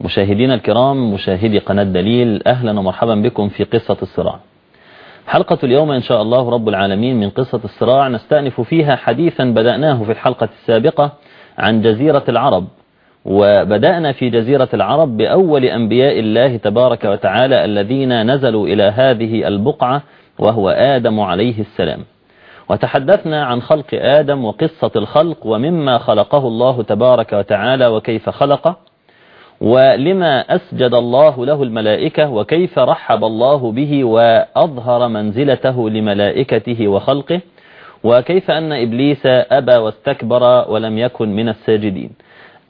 مشاهدينا الكرام مشاهدي قناة دليل أهلا ومرحبا بكم في قصة الصراع. حلقة اليوم إن شاء الله رب العالمين من قصة الصراع نستأنف فيها حديثا بدأناه في الحلقة السابقة عن جزيرة العرب وبدأنا في جزيرة العرب بأول أنبياء الله تبارك وتعالى الذين نزلوا إلى هذه البقعة وهو آدم عليه السلام. وتحدثنا عن خلق آدم وقصة الخلق ومما خلقه الله تبارك وتعالى وكيف خلقه. ولما أسجد الله له الملائكة وكيف رحب الله به وأظهر منزلته لملائكته وخلقه وكيف أن إبليس أبى واستكبر ولم يكن من الساجدين.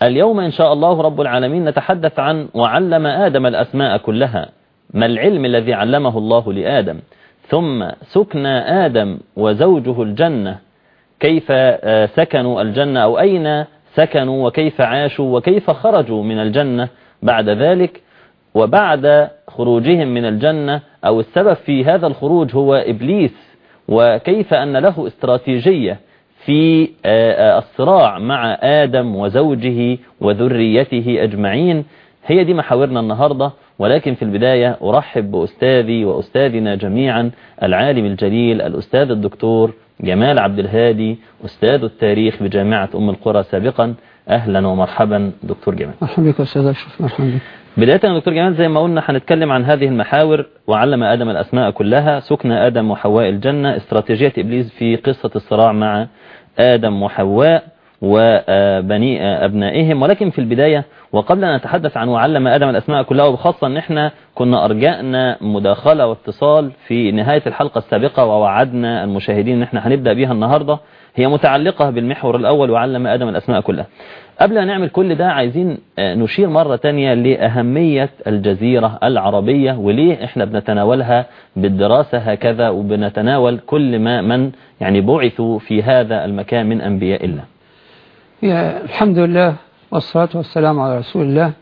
اليوم إن شاء الله رب العالمين نتحدث عن وعلم آدم الأسماء كلها. ما العلم الذي علمه الله لآدم؟ ثم سكن آدم وزوجه الجنة. كيف سكنوا الجنة أو أين؟ سكنوا وكيف عاشوا وكيف خرجوا من الجنة بعد ذلك وبعد خروجهم من الجنة أو السبب في هذا الخروج هو إبليس وكيف أن له استراتيجية في الصراع مع آدم وزوجه وذريته أجمعين. هي دي محاورنا النهاردة ولكن في البداية أرحب بأستاذي وأستاذنا جميعا العالم الجليل الأستاذ الدكتور جمال عبد الهادي أستاذ التاريخ بجامعة أم القرى سابقا. أهلا ومرحبا دكتور جمال. مرحبا بك أستاذ أشرف مرحبا بك. بداية دكتور جمال زي ما قلنا هنتكلم عن هذه المحاور وعلم آدم الأسماء كلها. سكن آدم وحواء الجنة استراتيجية إبليس في قصة الصراع مع آدم وحواء. وبني أبنائهم. ولكن في البداية وقبل أن نتحدث عن وعلم آدم الأسماء كلها وبخاصة أن إحنا كنا أرجأنا مداخلة واتصال في نهاية الحلقة السابقة ووعدنا المشاهدين أن إحنا هنبدأ بها النهاردة. هي متعلقة بالمحور الأول وعلم آدم الأسماء كلها. قبل أن نعمل كل ده عايزين نشير مرة تانية لأهمية الجزيرة العربية وليه إحنا بنتناولها بالدراسة هكذا وبنتناول كل ما من يعني بعثوا في هذا المكان من أنبياء الله. يا الحمد لله والصلاة والسلام على رسول الله.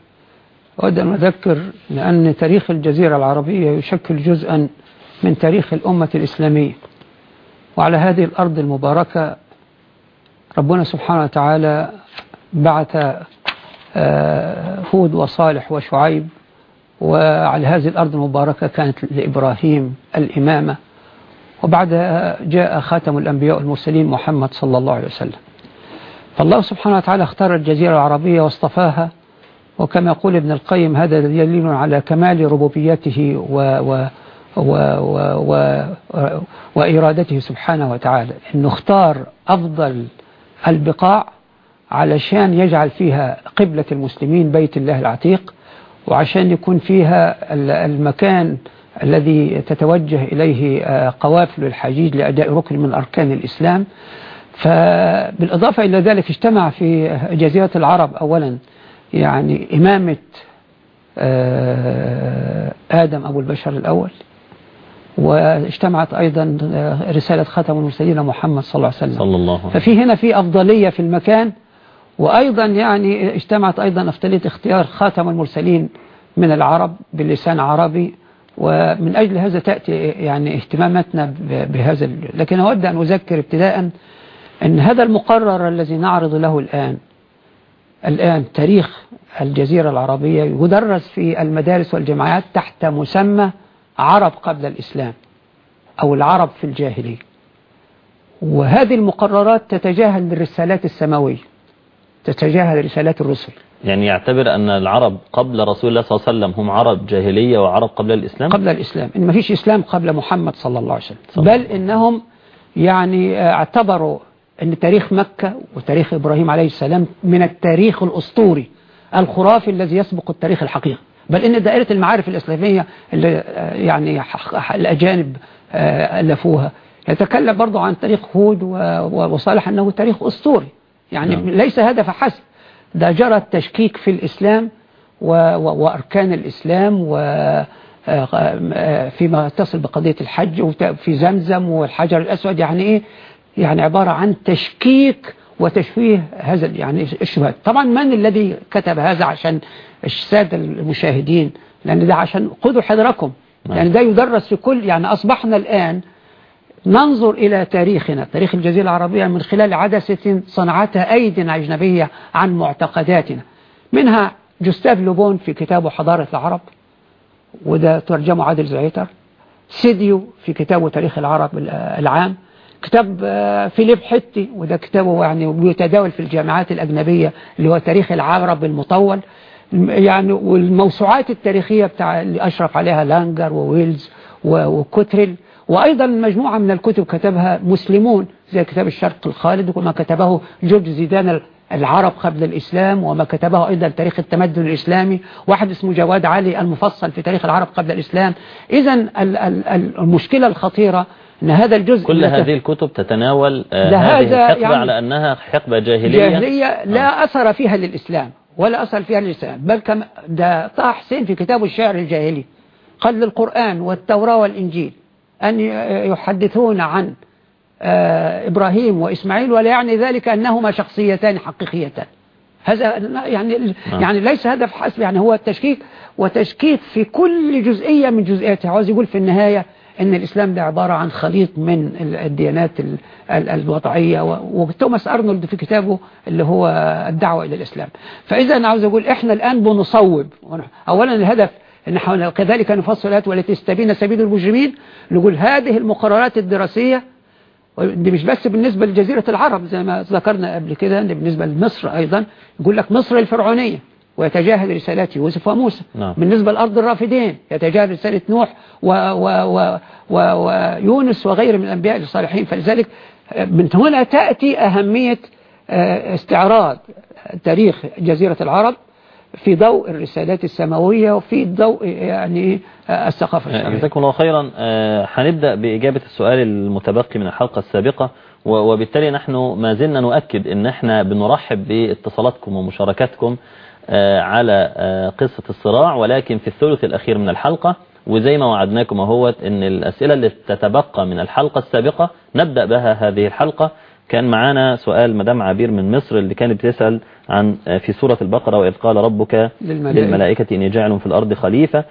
أود أن أذكر لأن تاريخ الجزيرة العربية يشكل جزءا من تاريخ الأمة الإسلامية. وعلى هذه الأرض المباركة ربنا سبحانه وتعالى بعث هود وصالح وشعيب وعلى هذه الأرض المباركة كانت لإبراهيم الإمامة. وبعدها جاء خاتم الأنبياء والمرسلين محمد صلى الله عليه وسلم. فالله سبحانه وتعالى اختار الجزيرة العربية واصطفاها وكما يقول ابن القيم هذا دليل على كمال ربوبيته و و و و و وإرادته سبحانه وتعالى أنه اختار أفضل البقاع علشان يجعل فيها قبلة المسلمين بيت الله العتيق وعشان يكون فيها المكان الذي تتوجه إليه قوافل الحجيج لأداء ركن من أركان الإسلام. فبالإضافة إلى ذلك اجتمع في جزيرة العرب أولا يعني إمامة آدم أبو البشر الأول واجتمعت أيضا رسالة خاتم المرسلين محمد صلى الله عليه وسلم. صلى الله عليه ففي هنا في أفضلية في المكان وأيضا يعني اجتمعت أيضا أفضلية اختيار خاتم المرسلين من العرب باللسان عربي ومن أجل هذا تأتي يعني اهتماماتنا بهذا لكن أود أن أذكر ابتداء أن هذا المقرر الذي نعرض له الآن الآن تاريخ الجزيرة العربية يدرس في المدارس والجامعات تحت مسمى عرب قبل الإسلام أو العرب في الجاهلية. وهذه المقررات تتجاهل الرسالات السماوية تتجاهل رسالات الرسل. يعني يعتبر أن العرب قبل رسول الله صلى الله عليه وسلم هم عرب جاهلية وعرب قبل الإسلام؟ قبل الإسلام. إن ما فيش إسلام قبل محمد صلى الله عليه وسلم. بل إنهم يعني اعتبروا أن تاريخ مكة وتاريخ إبراهيم عليه السلام من التاريخ الأسطوري الخرافي الذي يسبق التاريخ الحقيقي. بل إن دائرة المعارف الإسلامية اللي يعني الأجانب ألفوها. يتكلم برضو عن تاريخ هود وصالح أنه تاريخ أسطوري. يعني نعم. ليس هذا فحسب ده جرى التشكيك في الإسلام وأركان الإسلام آه، آه، فيما يتصل بقضية الحج وفي زمزم والحجر الأسود. يعني إيه؟ يعني عبارة عن تشكيك وتشويه هذا يعني الشبهات. طبعا من الذي كتب هذا عشان السادة المشاهدين؟ لأن ده عشان خذوا حذركم. نعم. يعني ده يدرس في كل يعني أصبحنا الآن ننظر إلى تاريخنا. تاريخ الجزيرة العربية من خلال عدسة صنعتها أيد أجنبية عن معتقداتنا. منها جوستاف لوبون في كتابه حضارة العرب وده ترجمه عادل زعيتر. سيديو في كتابه تاريخ العرب العام. كتاب آه، فيليب حتي وده كتابه يعني بيتداول في الجامعات الأجنبية اللي هو تاريخ العرب المطول. يعني والموسوعات التاريخية بتاع اللي أشرف عليها لانجر وويلز وكوتريل. وأيضا مجموعة من الكتب كتبها مسلمون زي كتاب الشرق الخالد وما كتبه جورج زيدان العرب قبل الإسلام وما كتبه أيضا تاريخ التمدن الإسلامي. واحد اسمه جواد علي المفصل في تاريخ العرب قبل الإسلام. إذا المشكلة الخطيرة أن هذا الجزء كل هذه الكتب تتناول آه، هذه الحقبة يعني على أنها حقبة جاهلية جاهلية لا آه. أثر فيها للإسلام ولا أثر فيها للإسلام بل كما ده طه حسين في كتابه الشعر الجاهلي قال للقرآن والتوراة والإنجيل أن يحدثون عن آه، إبراهيم وإسماعيل ولا يعني ذلك أنهما شخصيتان حقيقيتان هذا يعني. يعني ليس هدف حسب يعني هو التشكيك وتشكيك في كل جزئية من جزئياتها عاوز يقول في النهاية إن الإسلام ده عبارة عن خليط من الديانات الوضعية وتوماس أرنولد في كتابه اللي هو الدعوة إلى الإسلام. فإذا أنا عاوز أقول إحنا الآن بنصوب. أولا الهدف إن كذلك نفصل الآيات والتي تستبين سبيل المجرمين. نقول هذه المقررات الدراسية دي مش بس بالنسبة لجزيرة العرب زي ما ذكرنا قبل كده بالنسبة لمصر أيضا. يقول لك مصر الفرعونية. ويتجاهل رسالات يوسف وموسى. نعم. بالنسبة لأرض الرافدين يتجاهل رسالة نوح ويونس وغير من الأنبياء الصالحين. فلذلك من هنا تأتي أهمية آه، استعراض تاريخ جزيرة العرب في ضوء الرسالات السماوية وفي ضوء يعني الثقافة الشعبية جزاكم الله خيرا. آه، هنبدأ بإجابة السؤال المتبقي من الحلقة السابقة وبالتالي نحن ما زلنا نؤكد إن إحنا بنرحب باتصالاتكم ومشاركاتكم. آه، على آه، قصة الصراع ولكن في الثلث الأخير من الحلقة وزي ما وعدناكم أهوت إن الأسئلة اللي تتبقى من الحلقة السابقة نبدأ بها هذه الحلقة. كان معانا سؤال مدام عبير من مصر اللي كانت بتسأل عن آه، في سورة البقرة وإذ قال ربك للملائكة, للملائكة إني جاعل في الأرض خليفة.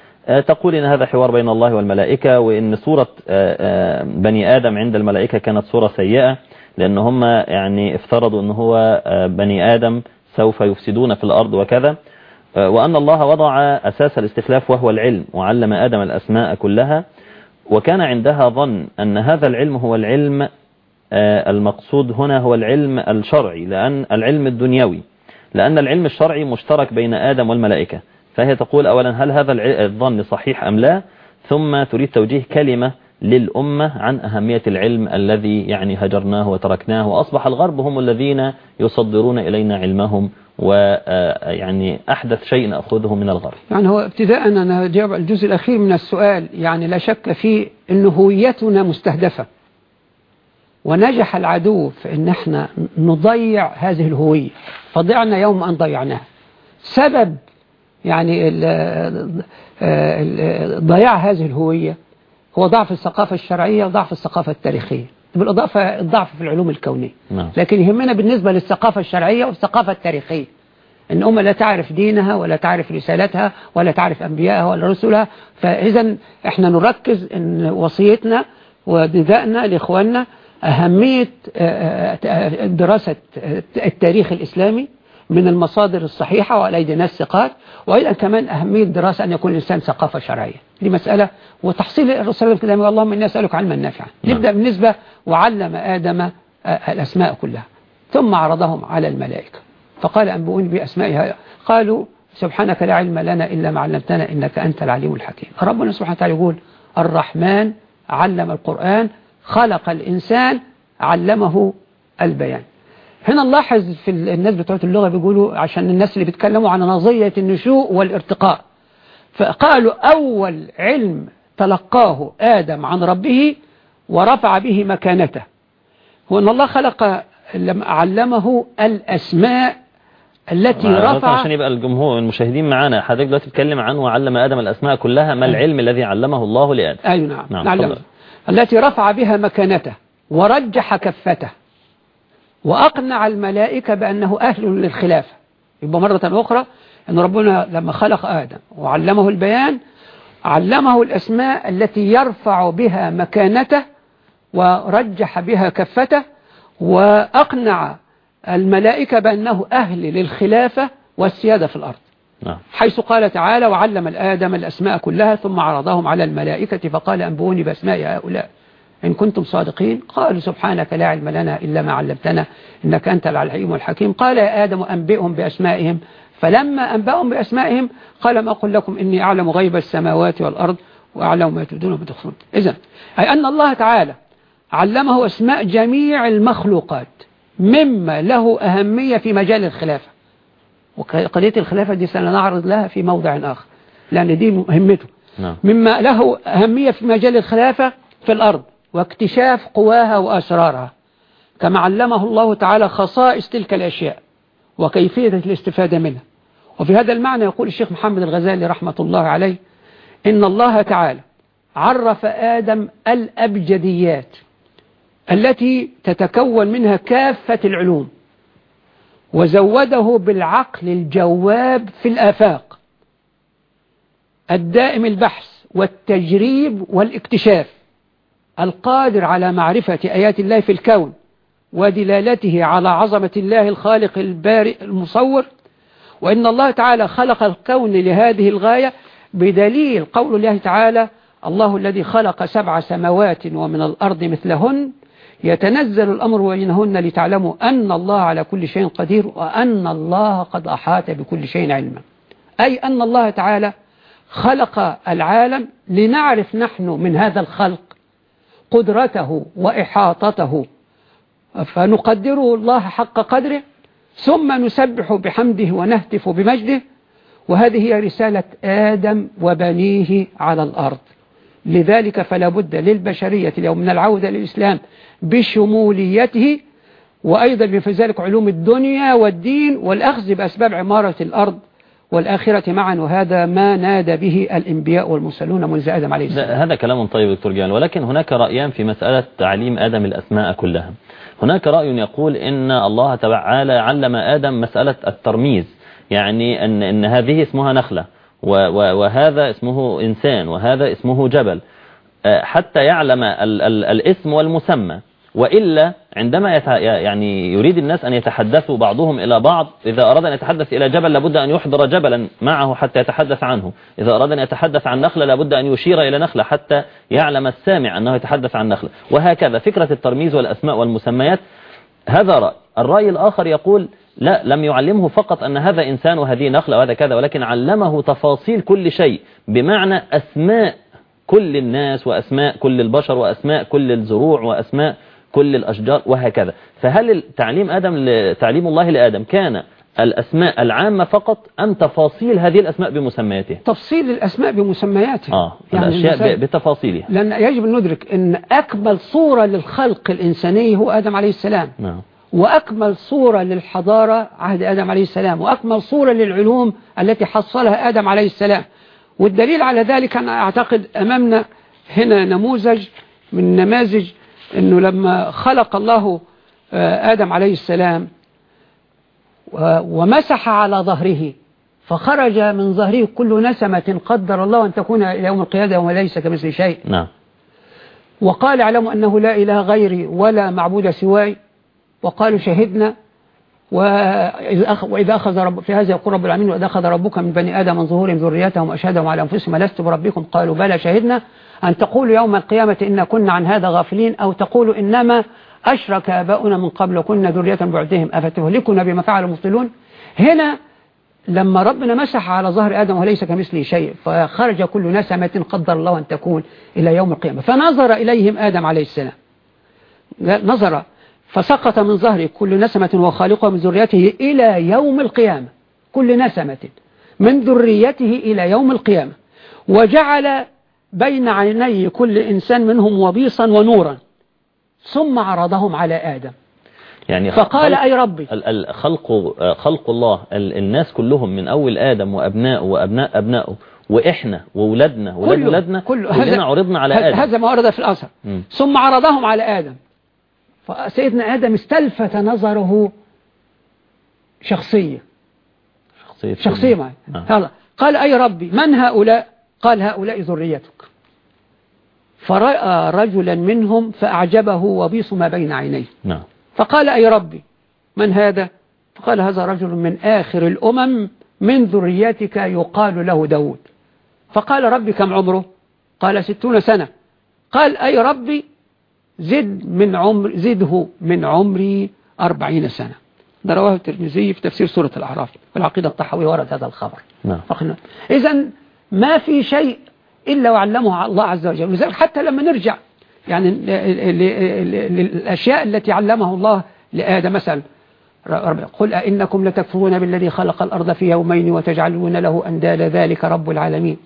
تقول إن هذا حوار بين الله والملائكة وإن صورة بني آدم عند الملائكة كانت صورة سيئة لأن هم يعني افترضوا أن هو بني آدم سوف يفسدون في الأرض وكذا. آه، وأن الله وضع أساس الاستخلاف وهو العلم وعلم آدم الأسماء كلها. وكان عندها ظن أن هذا العلم هو العلم آه، المقصود هنا هو العلم الشرعي لأن العلم الدنيوي. لأن العلم الشرعي مشترك بين آدم والملائكة. فهي تقول أولا هل هذا الظن صحيح أم لا؟ ثم تريد توجيه كلمة للأمة عن أهمية العلم الذي يعني هجرناه وتركناه وأصبح الغرب هم الذين يصدرون إلينا علمهم ويعني أحدث شيء نأخذه من الغرب. يعني هو ابتداء أنا جاوب الجزء الأخير من السؤال يعني لا شك في أن هويتنا مستهدفة. ونجح العدو في أن إحنا نضيع هذه الهوية. فضعنا يوم أن ضيعناها. سبب يعني ضياع هذه الهوية هو ضعف الثقافة الشرعية وضعف الثقافة التاريخية. بالإضافة الضعف في العلوم الكونية. نعم. لكن يهمنا بالنسبة للثقافة الشرعية والثقافة التاريخية. إن أمة لا تعرف دينها ولا تعرف رسالتها ولا تعرف أنبيائها ولا رسلها فإذا إحنا نركز إن وصيتنا وندائنا لإخواننا أهمية آه، آه، دراسة التاريخ الإسلامي من المصادر الصحيحة وعلى أيدي ناس وأيضا كمان أهمية دراسة أن يكون الإنسان ثقافة شرعية. دي مسألة وتحصيل الرسول الكلام اللهم إني أسألك علما نافعا. نعم. نبدأ بالنسبة وعلم آدم الأسماء كلها. ثم عرضهم على الملائكة. فقال أنبؤوني بأسمائها قالوا سبحانك لا علم لنا إلا ما علمتنا إنك أنت العليم الحكيم. ربنا سبحانه وتعالى يقول الرحمن علم القرآن خلق الإنسان علمه البيان. هنا نلاحظ في الناس بتوع اللغة بيقولوا عشان الناس اللي بيتكلموا عن نظرية النشوء والارتقاء. فقالوا أول علم تلقاه آدم عن ربه ورفع به مكانته. هو أن الله خلق علمه الأسماء التي رفع. عشان يبقى الجمهور المشاهدين معانا. حضرتك دلوقتي بتتكلم عنه وعلم آدم الأسماء كلها ما العلم الذي علمه الله لآدم؟ أي نعم, نعم، نعلم. تفضل. التي رفع بها مكانته ورجح كفته. وأقنع الملائكة بأنه أهل للخلافة. يبقى مرة أخرى أن ربنا لما خلق آدم وعلمه البيان علمه الأسماء التي يرفع بها مكانته ورجح بها كفته وأقنع الملائكة بأنه أهل للخلافة والسيادة في الأرض. نعم. حيث قال تعالى وعلم الآدم الأسماء كلها ثم عرضهم على الملائكة فقال أنبئوني بأسماء هؤلاء. إن كنتم صادقين. قالوا سبحانك لا علم لنا إلا ما علمتنا إنك أنت العليم الحكيم. قال يا آدم أنبئهم بأسمائهم. فلما أنبأهم بأسمائهم قال ما أقول لكم إني أعلم غيب السماوات والأرض وأعلم ما تبدون وما تخفون. إذن أي أن الله تعالى علمه أسماء جميع المخلوقات مما له أهمية في مجال الخلافة. وقضية الخلافة دي سنعرض لها في موضع آخر لأن دي مهمته. نعم. مما له أهمية في مجال الخلافة في الأرض. واكتشاف قواها وأسرارها كما علمه الله تعالى خصائص تلك الأشياء وكيفية الاستفادة منها. وفي هذا المعنى يقول الشيخ محمد الغزالي رحمة الله عليه إن الله تعالى عرف آدم الأبجديات التي تتكون منها كافة العلوم وزوده بالعقل الجواب في الآفاق الدائم البحث والتجريب والاكتشاف. القادر على معرفة آيات الله في الكون ودلالته على عظمة الله الخالق البارئ المصور وإن الله تعالى خلق الكون لهذه الغاية بدليل قول الله تعالى الله الذي خلق سبع سماوات ومن الأرض مثلهن يتنزل الأمر بينهن لتعلموا أن الله على كل شيء قدير وأن الله قد أحاط بكل شيء علما أي أن الله تعالى خلق العالم لنعرف نحن من هذا الخلق قدرته وإحاطته. فنقدره الله حق قدره ثم نسبح بحمده ونهتف بمجده. وهذه هي رسالة آدم وبنيه على الأرض. لذلك فلا بد للبشرية اليوم من العودة للإسلام بشموليته وأيضا في ذلك علوم الدنيا والدين والأخذ بأسباب عمارة الأرض والآخرة معا وهذا ما نادى به الإنبياء والمرسلون منذ آدم عليه السلام. هذا كلام طيب دكتور جلال ولكن هناك رأيان في مسألة تعليم آدم الأسماء كلها. هناك رأي يقول إن الله تعالى علم آدم مسألة الترميز يعني أن, إن هذه اسمها نخلة وهذا اسمه إنسان وهذا اسمه جبل. حتى يعلم ال ال الاسم والمسمى. وإلا عندما يعني يريد الناس أن يتحدثوا بعضهم إلى بعض إذا أراد أن يتحدث إلى جبل لابد أن يحضر جبلا معه حتى يتحدث عنه. إذا أراد أن يتحدث عن نخلة لابد أن يشير إلى نخلة حتى يعلم السامع أنه يتحدث عن نخلة. وهكذا فكرة الترميز والأسماء والمسميات. هذا رأي. الرأي الآخر يقول لا لم يعلمه فقط أن هذا إنسان وهذه نخلة وهذا كذا ولكن علمه تفاصيل كل شيء بمعنى أسماء كل الناس وأسماء كل البشر وأسماء كل الزروع وأسماء كل الأشجار وهكذا. فهل تعليم آدم تعليم الله لآدم كان الأسماء العامة فقط أم تفاصيل هذه الأسماء بمسمياتها؟ تفصيل الأسماء بمسمياتها. آه يعني الأشياء بتفاصيلها. لأن يجب أن ندرك أن أكمل صورة للخلق الإنساني هو آدم عليه السلام. نعم. وأكمل صورة للحضارة عهد آدم عليه السلام. وأكمل صورة للعلوم التي حصلها آدم عليه السلام. والدليل على ذلك أنا أعتقد أمامنا هنا نموذج من نماذج أنه لما خلق الله آدم عليه السلام ومسح على ظهره فخرج من ظهره كل نسمة قدر الله أن تكون إلى يوم القيادة وليس كمثل شيء. نعم. وقال اعلموا أنه لا إله غيري ولا معبود سواي وقالوا شهدنا وإذا أخذ رب في هذا يقول رب العالمين وإذا أخذ ربك من بني آدم من ظهورهم ذريتهم وأشهدهم على أنفسهم لست بربكم؟ قالوا بلى شهدنا. أن تقولوا يوم القيامة إن كنا عن هذا غافلين أو تقولوا إنما أشرك آباؤنا من قبل وكنا ذرية بعدهم. أفتهلكنا بما فعل المبطلون هنا لما ربنا مسح على ظهر آدم وليس كمثله شيء فخرج كل نسمة قدر الله أن تكون إلى يوم القيامة. فنظر إليهم آدم عليه السلام. نظر فسقط من ظهره كل نسمة وخالقها من ذريته إلى يوم القيامة. كل نسمة من ذريته إلى يوم القيامة. وجعل بين عيني كل إنسان منهم وبيصا ونورا. ثم عرضهم على آدم. يعني فقال أي ربي؟ خلق خلق الله ال- الناس كلهم من أول آدم وأبنائه وأبناء أبنائه وإحنا وولادنا وولاد ولادنا كله. كلنا عرضنا على هذا- آدم. هذا ما ورد في الأثر. ثم عرضهم على آدم. فسيدنا آدم استلفت نظره شخصية. شخصية شخصية معي. آه. قال أي ربي؟ من هؤلاء؟ قال هؤلاء ذريتك فرأى رجلا منهم فأعجبه وبيص ما بين عينيه. نعم. فقال أي ربي من هذا؟ فقال هذا رجل من آخر الأمم من ذريتك يقال له داود. فقال ربي كم عمره؟ قال ستون سنة. قال أي ربي زد من عمر زده من عمري أربعين سنة. ده رواه الترمذي في تفسير سورة الأعراف في العقيدة الطحاوية ورد هذا الخبر. نعم. إذا ما في شيء إلا وعلمه الله عز وجل. لذلك حتى لما نرجع يعني للأشياء التي علمه الله لآدم مثلا. قل أئنكم لتكفرون بالذي خلق الأرض في يومين وتجعلون له أنداد ذلك رب العالمين.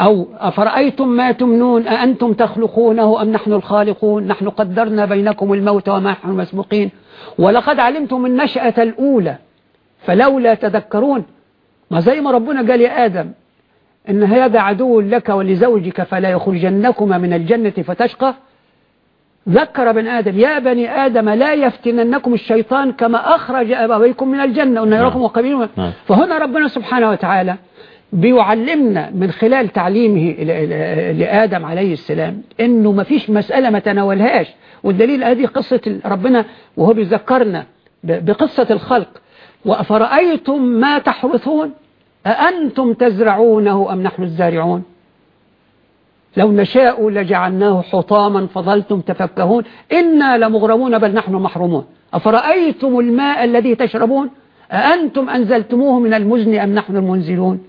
أو أفرأيتم ما تمنون أأنتم تخلقونه أم نحن الخالقون؟ نحن قدرنا بينكم الموت وما نحن مسبوقين. ولقد علمتم النشأة الأولى فلولا تذكرون. ما زي ما ربنا قال يا آدم إن هذا عدو لك ولزوجك فلا يخرجنكما من الجنة فتشقى. ذكر بن آدم يا بني آدم لا يفتننكم الشيطان كما أخرج أبويكم من الجنة. وأن يراكم نعم. وقبيلهم نعم. فهنا ربنا سبحانه وتعالى بيعلمنا من خلال تعليمه لآدم عليه السلام إنه ما فيش مسألة ما تناولهاش. والدليل هذه قصة ربنا وهو بيذكرنا بقصة الخلق. وأفرأيتم ما تحرثون؟ أأنتم تزرعونه أم نحن الزارعون؟ لو نشاء لجعلناه حطاما فظلتم تفكهون. إنا لمغرمون بل نحن محرومون. أفرأيتم الماء الذي تشربون؟ أأنتم أنزلتموه من المزن أم نحن المنزلون؟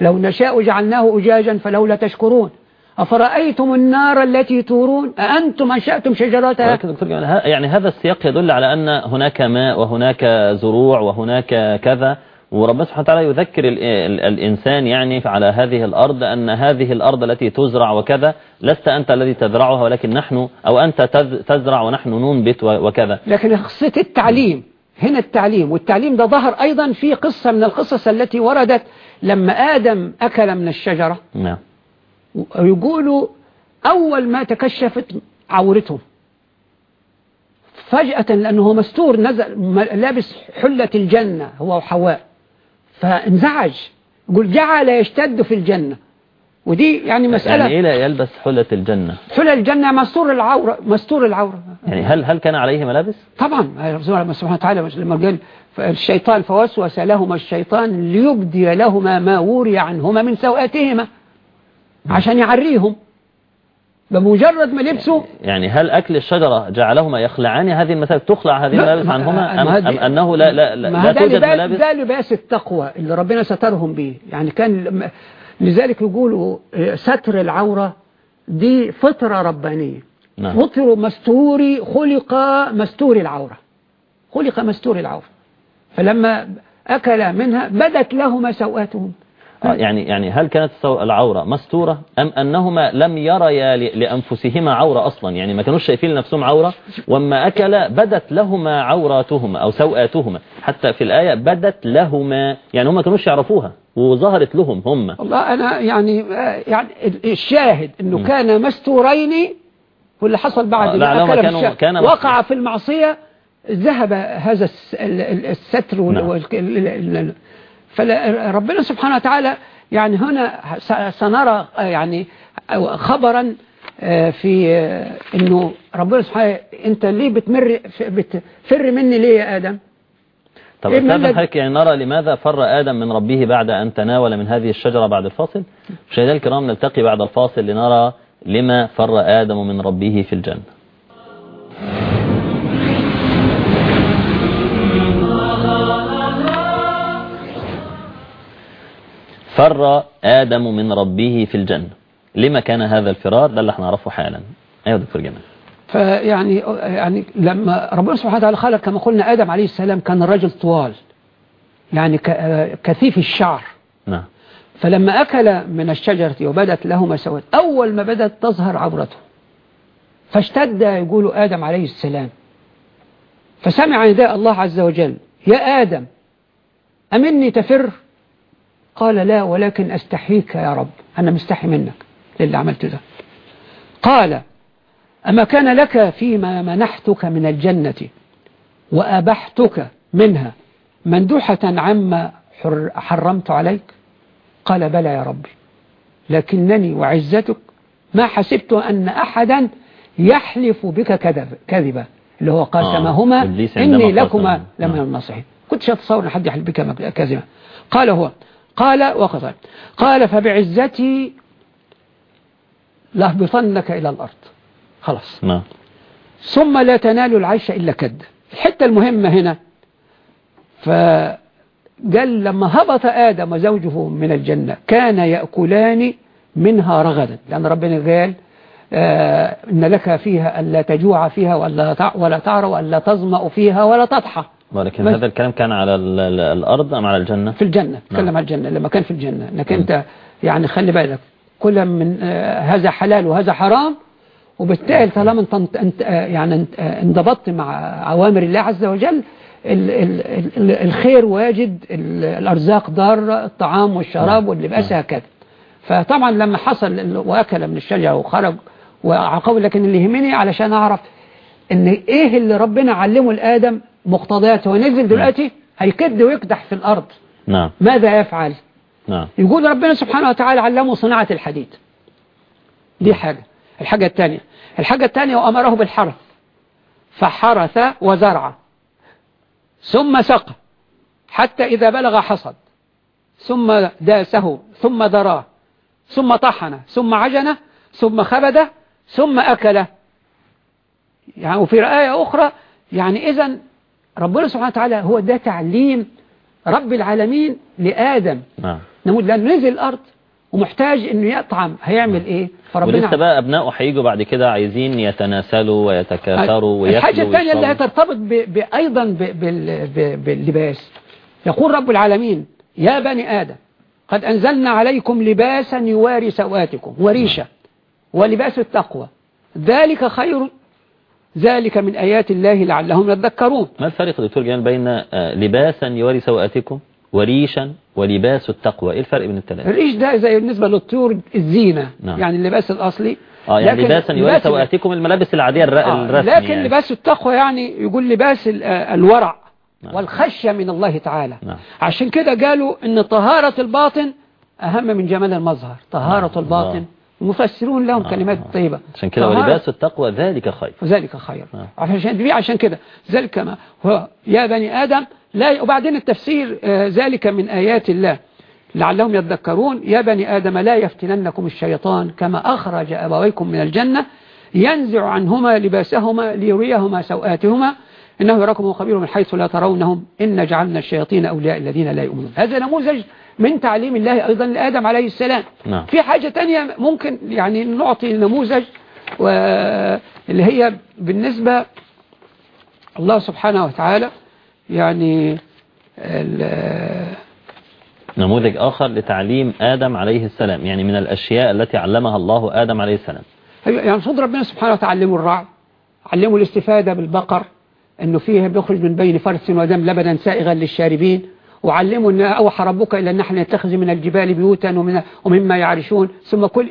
لو نشاء جعلناه أجاجا فلولا تشكرون. أفرأيتم النار التي تورون؟ أأنتم أنشأتم شجرتها؟ ولكن دكتور ه- يعني هذا السياق يدل على أن هناك ماء وهناك زروع وهناك كذا. وربنا سبحانه وتعالى يذكر ال ال الإنسان يعني على هذه الأرض أن هذه الأرض التي تزرع وكذا لست أنت الذي تزرعها ولكن نحن أو أنت تز- تزرع ونحن ننبت وكذا. لكن قصة التعليم هنا التعليم والتعليم ده ظهر أيضا في قصة من القصص التي وردت لما آدم أكل من الشجرة. نعم. ويقولوا أول ما تكشفت عورته فجأة لأنه مستور نزل لابس حلة الجنة هو وحواء. فانزعج. يقول جعل يشتد في الجنة. ودي يعني مسألة يعني إيه لا يلبس حلة الجنة. حلة الجنة مستور العورة مستور العورة. يعني هل هل كان عليه ملابس؟ طبعا. رسول الله سبحانه وتعالى لما قال الشيطان فوسوس لهما الشيطان ليبدي لهما ما وري عنهما من سوءاتهما عشان يعريهم. بمجرد ما لبسوا يعني هل أكل الشجرة جعلهما يخلعان؟ هذه الملابس تخلع هذه لا، الملابس ما- عنهما؟ أم, أم أنه لا لا لا, ما لا توجد ملابس؟ ده لباس التقوى اللي ربنا سترهم به يعني كان لذلك يقولوا آه، ستر العورة دي فطرة ربانية. نعم. فطر مستوري خلق مستور العورة. خلق مستور العورة. فلما أكل منها بدت لهما سوآتهم آه، يعني يعني هل كانت العورة مستورة أم أنهما لم يريا لأنفسهما عورة أصلا؟ يعني ما كانوش شايفين لنفسهم عورة وما أكل بدت لهما عوراتهما أو سوآتهما. حتى في الآية بدت لهما يعني هم ما كانوش يعرفوها وظهرت لهم هم. والله أنا يعني آه، يعني الشاهد أنه كان مستورين واللي حصل بعد آه، ما أكل كانوا- كان وقع في المعصية ذهب هذا الس- ال- ال- الستر نعم. فربنا سبحانه وتعالى يعني هنا سنرى آه، يعني خبرا آه، في آه، إنه ربنا سبحانه أنت ليه بتمر بتفر مني ليه يا آدم؟ طب إيه أستاذ ملك- حضرتك يعني نرى لماذا فر آدم من ربه بعد أن تناول من هذه الشجرة بعد الفاصل؟ مشاهدينا الكرام نلتقي بعد الفاصل لنرى لما فر آدم من ربه في الجنة. فر آدم من ربه في الجنة. لما كان هذا الفرار؟ ده اللي هنعرفه حالا. أيوة دكتور جمال. فيعني يعني لما ربنا سبحانه وتعالى خلق كما قلنا آدم عليه السلام كان الرجل طوال. يعني كثيف الشعر. نعم. فلما أكل من الشجرة وبدت له مساوات أول ما بدت تظهر عورته فاشتد يقول آدم عليه السلام. فسمع نداء الله عز وجل يا آدم أمني تفر قال لا ولكن أستحيك يا رب أنا مستحي منك للي عملت ده. قال أما كان لك فيما منحتك من الجنة وأبحتك منها مندوحة عما حرمت عليك؟ قال بلى يا ربي لكنني وعزتك ما حسبت أن أحدا يحلف بك كذبا. اللي هو قاسمهما آه. إني لكما لمن آه. الناصحين. كنتش أتصور أن حد يحلف بك كذبا. قال هو قال وقضى قال فبعزتي لأهبطنك إلى الأرض. خلاص. نعم. ثم لا تنال العيش إلا كد. الحتة المهمة هنا فقال لما هبط آدم وزوجه من الجنة كان يأكلان منها رغدا. لأن ربنا قال آه إن لك فيها ألا تجوع فيها ولا ولا تعرى ولا تظمأ فيها ولا تضحى. ولكن هذا الكلام كان على الأرض أم على الجنة؟ في الجنة تكلم نعم. على الجنة لما كان في الجنة أنك أنت يعني خلي بالك كل من آه هذا حلال وهذا حرام وبالتالي طالما انت انت يعني انضبطت مع أوامر الله عز وجل ال ال الخير واجد الأرزاق دار الطعام والشراب واللباس هكذا. فطبعا لما حصل وأكل من الشجرة وخرج وعقاب لكن اللي يهمني علشان أعرف إن إيه اللي ربنا علمه لآدم؟ مقتضياته ونزل دلوقتي هيكد ويكدح في الأرض. نعم. ماذا يفعل؟ نعم. يقول ربنا سبحانه وتعالى علمه صناعة الحديد. دي حاجة. الحاجة الثانية. الحاجة الثانية وأمره بالحرث. فحرث وزرع. ثم سقى. حتى إذا بلغ حصد. ثم داسه. ثم ذراه. ثم طحن. ثم عجن. ثم خبد. ثم أكل. يعني وفي آية أخرى يعني إذا ربنا سبحانه وتعالى هو ده تعليم رب العالمين لآدم. نعم. نمود لأنه نزل الأرض ومحتاج إنه يطعم. هيعمل إيه؟ فربنا ولسه بقى ابنائه هيجوا بعد كده عايزين يتناسلوا ويتكاثروا وياكلوا الحاجة الثانية اللي هترتبط أيضا باللباس. يقول رب العالمين يا بني آدم قد أنزلنا عليكم لباسا يواري سوآتكم. وريشة ولباس التقوى. ذلك خير ذلك من آيات الله لعلهم يذكرون ما الفرق دكتور جمال بين لباسا يواري سواتكم وريشا ولباس التقوى إيه الفرق بين الثلاثه الريش ده زي بالنسبة للطيور الزينة نعم. يعني اللباس الأصلي آه يعني لباسا يواري سواتكم الملابس العادية آه الرسمي لكن يعني. لباس التقوى يعني يقول لباس الورع نعم. والخشية من الله تعالى نعم. عشان كده قالوا إن طهارة الباطن أهم من جمال المظهر طهارة نعم. الباطن الله. المفسرون لهم كلمات طيبة. عشان كده ولباس التقوى ذلك خير. ذلك خير. عشان عشان كده ذلك ما هو يا بني آدم لا وبعدين التفسير ذلك من آيات الله. لعلهم يذكرون يا بني آدم لا يفتننكم الشيطان كما أخرج أبويكم من الجنة ينزع عنهما لباسهما ليريهما سوآتهما إنه يراكم خبير من حيث لا ترونهم إن جعلنا الشياطين أولياء الذين لا يؤمنون. هذا نموذج من تعليم الله أيضا لآدم عليه السلام. نعم. في حاجة تانية ممكن يعني نعطي نموذج اللي هي بالنسبة الله سبحانه وتعالى يعني نموذج آخر لتعليم آدم عليه السلام يعني من الأشياء التي علمها الله آدم عليه السلام. يعني صد ربنا سبحانه وتعالى علمه الرعد علمه الاستفادة بالبقر أنه فيه بيخرج من بين فرس ودم لبنا سائغا للشاربين وعلموا أن أوحى ربك إلى النحل يتخذ من الجبال بيوتا ومن ومما يعرشون ثم كل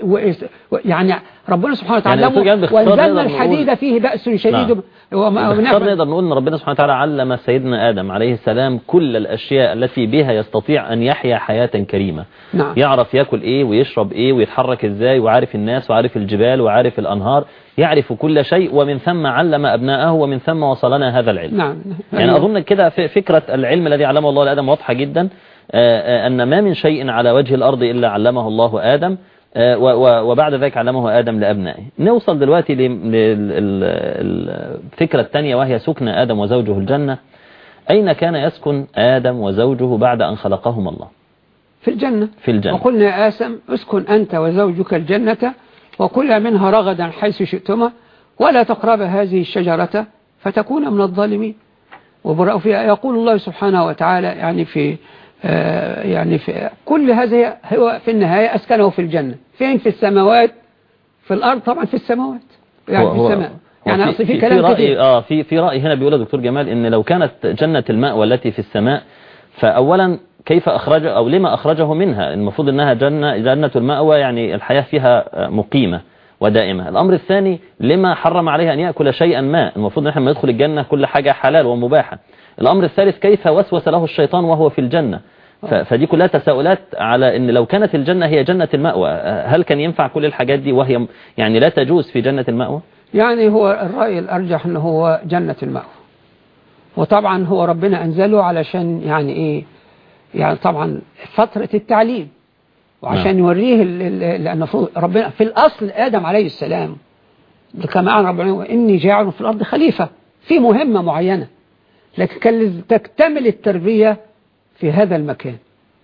يعني ربنا سبحانه وتعالى يعني وأنزلنا الحديد فيه بأس شديد نعم. نقدر نقول أن ربنا سبحانه وتعالى علم سيدنا آدم عليه السلام كل الأشياء التي بها يستطيع أن يحيا حياة كريمة نعم. يعرف يأكل إيه ويشرب إيه ويتحرك إزاي وعارف الناس وعارف الجبال وعارف الأنهار يعرف كل شيء ومن ثم علم أبناءه ومن ثم وصلنا هذا العلم. نعم. يعني أظن كده فكرة العلم الذي علمه الله لآدم واضحة جدا أن ما من شيء على وجه الأرض إلا علمه الله آدم وبعد ذلك علمه آدم لأبنائه. نوصل دلوقتي للفكرة الثانية وهي سكن آدم وزوجه الجنة. أين كان يسكن آدم وزوجه بعد أن خلقهما الله؟ في الجنة. في الجنة. وقلنا يا آسم اسكن أنت وزوجك الجنة وكلا منها رغدا حيث شئتما ولا تقرب هذه الشجرة فتكون من الظالمين. يقول الله سبحانه وتعالى يعني في يعني في كل هذا هو في النهاية أسكنه في الجنة. فين؟ في السماوات. في الأرض طبعا في السماوات. يعني هو في السماء. يعني أصل في في كلام رأي كتير آه في في رأي هنا بيقول دكتور جمال إن لو كانت جنة المأوى التي في السماء فأولا كيف أخرج أو لما أخرجه منها؟ المفروض أنها جنة جنة المأوى يعني الحياة فيها مقيمة ودائمة. الأمر الثاني لما حرم عليه أن يأكل شيئا ما؟ المفروض أن لما يدخل الجنة كل حاجة حلال ومباحة. الأمر الثالث كيف وسوس له الشيطان وهو في الجنة؟ فدي كلها تساؤلات على إن لو كانت الجنة هي جنة المأوى هل كان ينفع كل الحاجات دي وهي يعني لا تجوز في جنة المأوى؟ يعني هو الرأي الأرجح أنه هو جنة المأوى. وطبعا هو ربنا أنزله علشان يعني إيه؟ يعني طبعا فترة التعليم. وعشان نعم. يوريه لأن ربنا في الأصل آدم عليه السلام كما قال ربنا إني جاعل في الأرض خليفة في مهمة معينة لكن كان تكتمل التربية في هذا المكان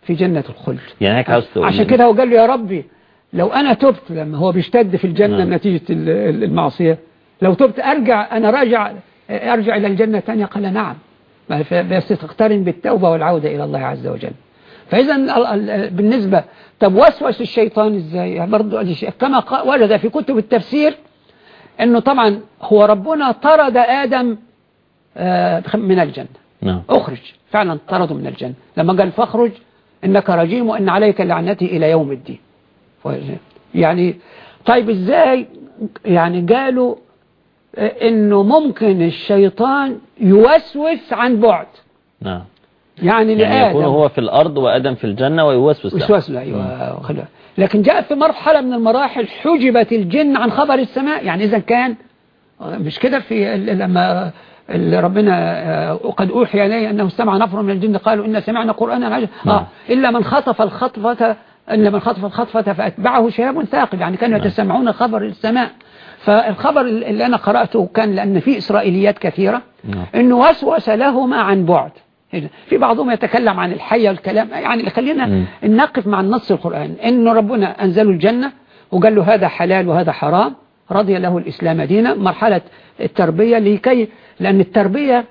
في جنة الخلد. يعني هيك عاوز تقول عشان كده هو قال له يا ربي لو أنا تبت لما هو بيشتد في الجنة نعم. نتيجة ال- ال- المعصية لو تبت أرجع أنا راجع أرجع إلى الجنة تانية؟ قال نعم. بس تقترن بالتوبة والعودة إلى الله عز وجل. فإذا ال- ال- بالنسبة طب وسوس الشيطان إزاي؟ برضو كما ورد في كتب التفسير أنه طبعا هو ربنا طرد آدم آه، من الجنة. نعم. أخرج. فعلا طرده من الجنة. لما قال فاخرج إنك رجيم وإن عليك لعنتي إلى يوم الدين. يعني طيب إزاي؟ يعني قالوا إنه ممكن الشيطان يوسوس عن بعد. نعم. يعني يعني يكون لآدم هو في الأرض وآدم في الجنة ويوسوس له. له أيوه خلوه. لكن جاء في مرحلة من المراحل حجبت الجن عن خبر السماء. يعني إذا كان مش كده في لما ربنا آه، قد أوحي إلي أنه استمع نفر من الجن قالوا إن سمعنا قرآنا نعم. آه إلا من خطف الخطفة إلا من خطف الخطفة فأتبعه شهاب ثاقب. يعني كانوا نعم. يتسمعون خبر السماء. فالخبر اللي أنا قرأته كان لأن في إسرائيليات كثيرة نعم. إنه وسوس لهما عن بعد في بعضهم يتكلم عن الحية والكلام يعني خلينا. نقف مع النص القرآن انه ربنا انزله الجنة وقال له هذا حلال وهذا حرام رضي له الإسلام دينا مرحلة التربية لكي لأن التربية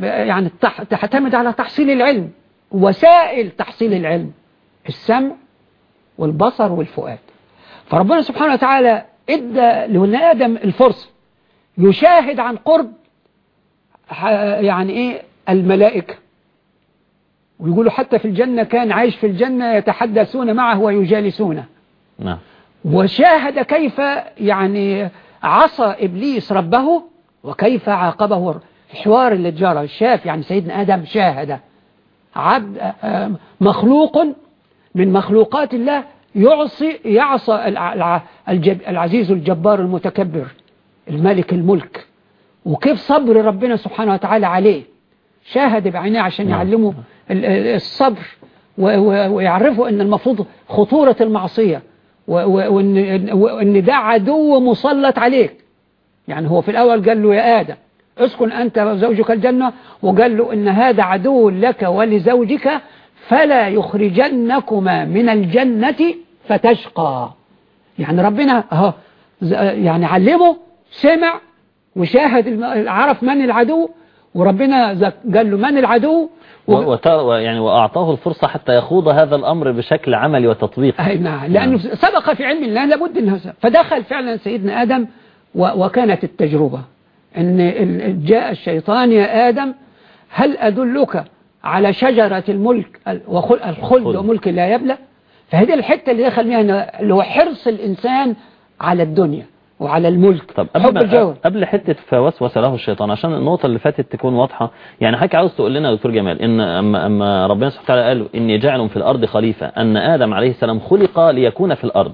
يعني تعتمد على تحصيل العلم وسائل تحصيل العلم السمع والبصر والفؤاد فربنا سبحانه وتعالى إدى لابن آدم الفرصة يشاهد عن قرب يعني إيه الملائكة. ويقولوا حتى في الجنة كان عايش في الجنة يتحدثون معه ويجالسونه. نعم. وشاهد كيف يعني عصى إبليس ربه وكيف عاقبه الحوار اللي جرى شاف يعني سيدنا آدم شاهد. عبد آه، مخلوق من مخلوقات الله يعصي يعصى الجب العزيز الجبار المتكبر الملك الملك. وكيف صبر ربنا سبحانه وتعالى عليه؟ شاهد بعينيه عشان نعم. يعلمه ال- ال- الصبر ويعرفه إن المفروض خطورة المعصية و- و- وإن وإن ده عدو مسلط عليك. يعني هو في الأول قال له يا آدم اسكن أنت وزوجك الجنة وقال له إن هذا عدو لك ولزوجك فلا يخرجنكما من الجنة فتشقى. يعني ربنا اهو يعني علمه سمع وشاهد عرف من العدو وربنا قال له من العدو؟ و- وت- و- يعني وأعطاه الفرصة حتى يخوض هذا الأمر بشكل عملي وتطبيقي. أي نعم لأنه سبق في علم الله لابد أنه س- فدخل فعلا سيدنا آدم و- وكانت التجربة. أن جاء الشيطان يا آدم هل أدلك على شجرة الملك ال- وخل- الخلد الخلد. وملك لا يبلى؟ فهذه الحتة اللي دخل إنه- اللي هو حرص الإنسان على الدنيا وعلى الملك طب حب قبل قبل حتة فوسوس له الشيطان عشان النقطة اللي فاتت تكون واضحة يعني حضرتك عاوز تقول لنا يا دكتور جمال إن اما أما ربنا سبحانه وتعالى قال إني جاعل في الأرض خليفة أن آدم عليه السلام خلق ليكون في الأرض.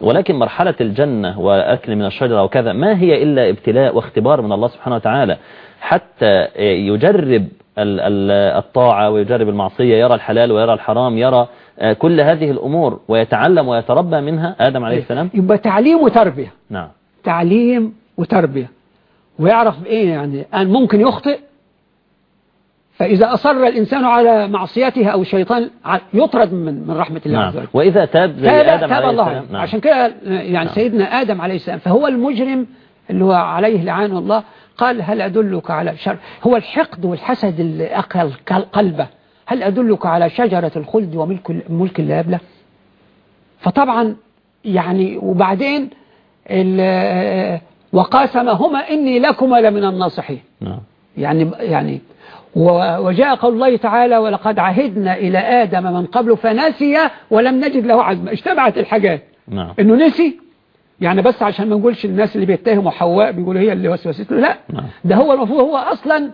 ولكن مرحلة الجنة واكل من الشجرة وكذا ما هي إلا ابتلاء واختبار من الله سبحانه وتعالى حتى يجرب ال- ال- الطاعة ويجرب المعصية يرى الحلال ويرى الحرام يرى كل هذه الأمور ويتعلم ويتربى منها آدم عليه السلام؟ يبقى تعليم وتربية. نعم. تعليم وتربية. ويعرف إيه يعني أن ممكن يخطئ فإذا أصر الإنسان على معصيته أو الشيطان يطرد من من رحمة الله نعم. وإذا تاب زي تاب آدم تاب عليه الله. السلام. نعم. عشان كده يعني نعم. سيدنا آدم عليه السلام فهو المجرم اللي هو عليه لعان الله قال هل أدلك على شر هو الحقد والحسد اللي أقل قل- قلبه هل أدلك على شجرة الخلد وملك ملك لا يبلى فطبعا يعني وبعدين وقاسمهما إني لكما لمن الناصحين. نعم. يعني يعني وجاء قول الله تعالى ولقد عهدنا إلى آدم من قبل فنسي ولم نجد له عزما اجتمعت الحاجات. نعم. إنه نسي؟ يعني بس عشان ما نقولش الناس اللي بيتهموا حواء بيقولوا هي اللي وسوست له لا. نعم. ده هو المفروض هو أصلا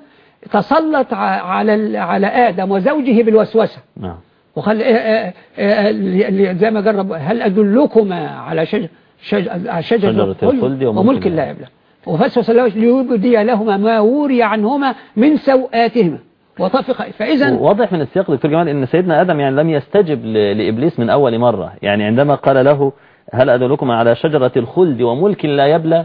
تسلط على على آدم وزوجه بالوسوسة. نعم. وقال إيه اللي اللي زي ما جرب هل أدلكما على شجر شجر شجرة شجرة الخلد وملك لا يبلى. وفسوس الله ليبدي لهما ما وري عنهما من سوآتهما وطفق فاذا واضح من السياق دكتور جمال إن سيدنا آدم يعني لم يستجب ل- لإبليس من أول مرة. يعني عندما قال له هل ادلكم على شجرة الخلد وملك لا يبلى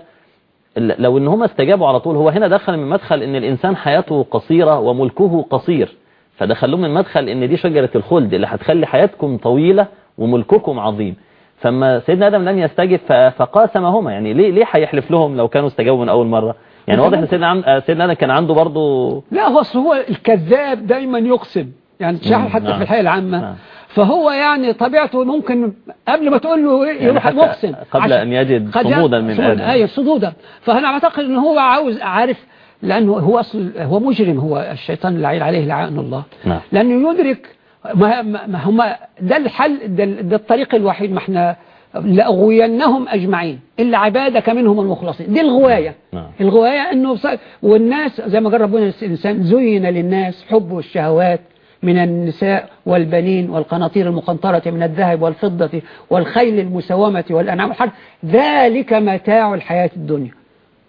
لو إن هم استجابوا على طول هو هنا دخل من مدخل إن الإنسان حياته قصيرة وملكه قصير. فدخلوه من مدخل إن دي شجرة الخلد اللي هتخلي حياتكم طويلة وملككم عظيم. فما سيدنا آدم لم يستجب فقاسمهما. يعني ليه ليه هيحلف لهم لو كانوا استجابوا من أول مرة؟ يعني واضح إن سيدنا عم- آه، سيدنا آدم كان عنده برضه لا هو هو الكذاب دايما يقسم. يعني تشاهد حتى نعم. في الحياة العامة. نعم. فهو يعني طبيعته ممكن قبل ما تقول له إيه يعني يروح مقسم قبل أن يجد قد صمودا من آدم. أي صدودا. فأنا أعتقد أنه هو عاوز عارف لأنه هو أصل هو مجرم هو الشيطان اللي عيل عليه لعان الله. نعم. لأنه يدرك ما, ما هم ده الحل ده, ده الطريق الوحيد. ما إحنا لأغوينهم أجمعين. إلا عبادك منهم المخلصين. دي الغواية. نعم. الغواية أنه والناس زي ما قال ربنا الإنسان زين للناس حب الشهوات. من النساء والبنين والقناطير المقنطرة من الذهب والفضة والخيل المسومة والأنعام والحرث. ذلك متاع الحياة الدنيا.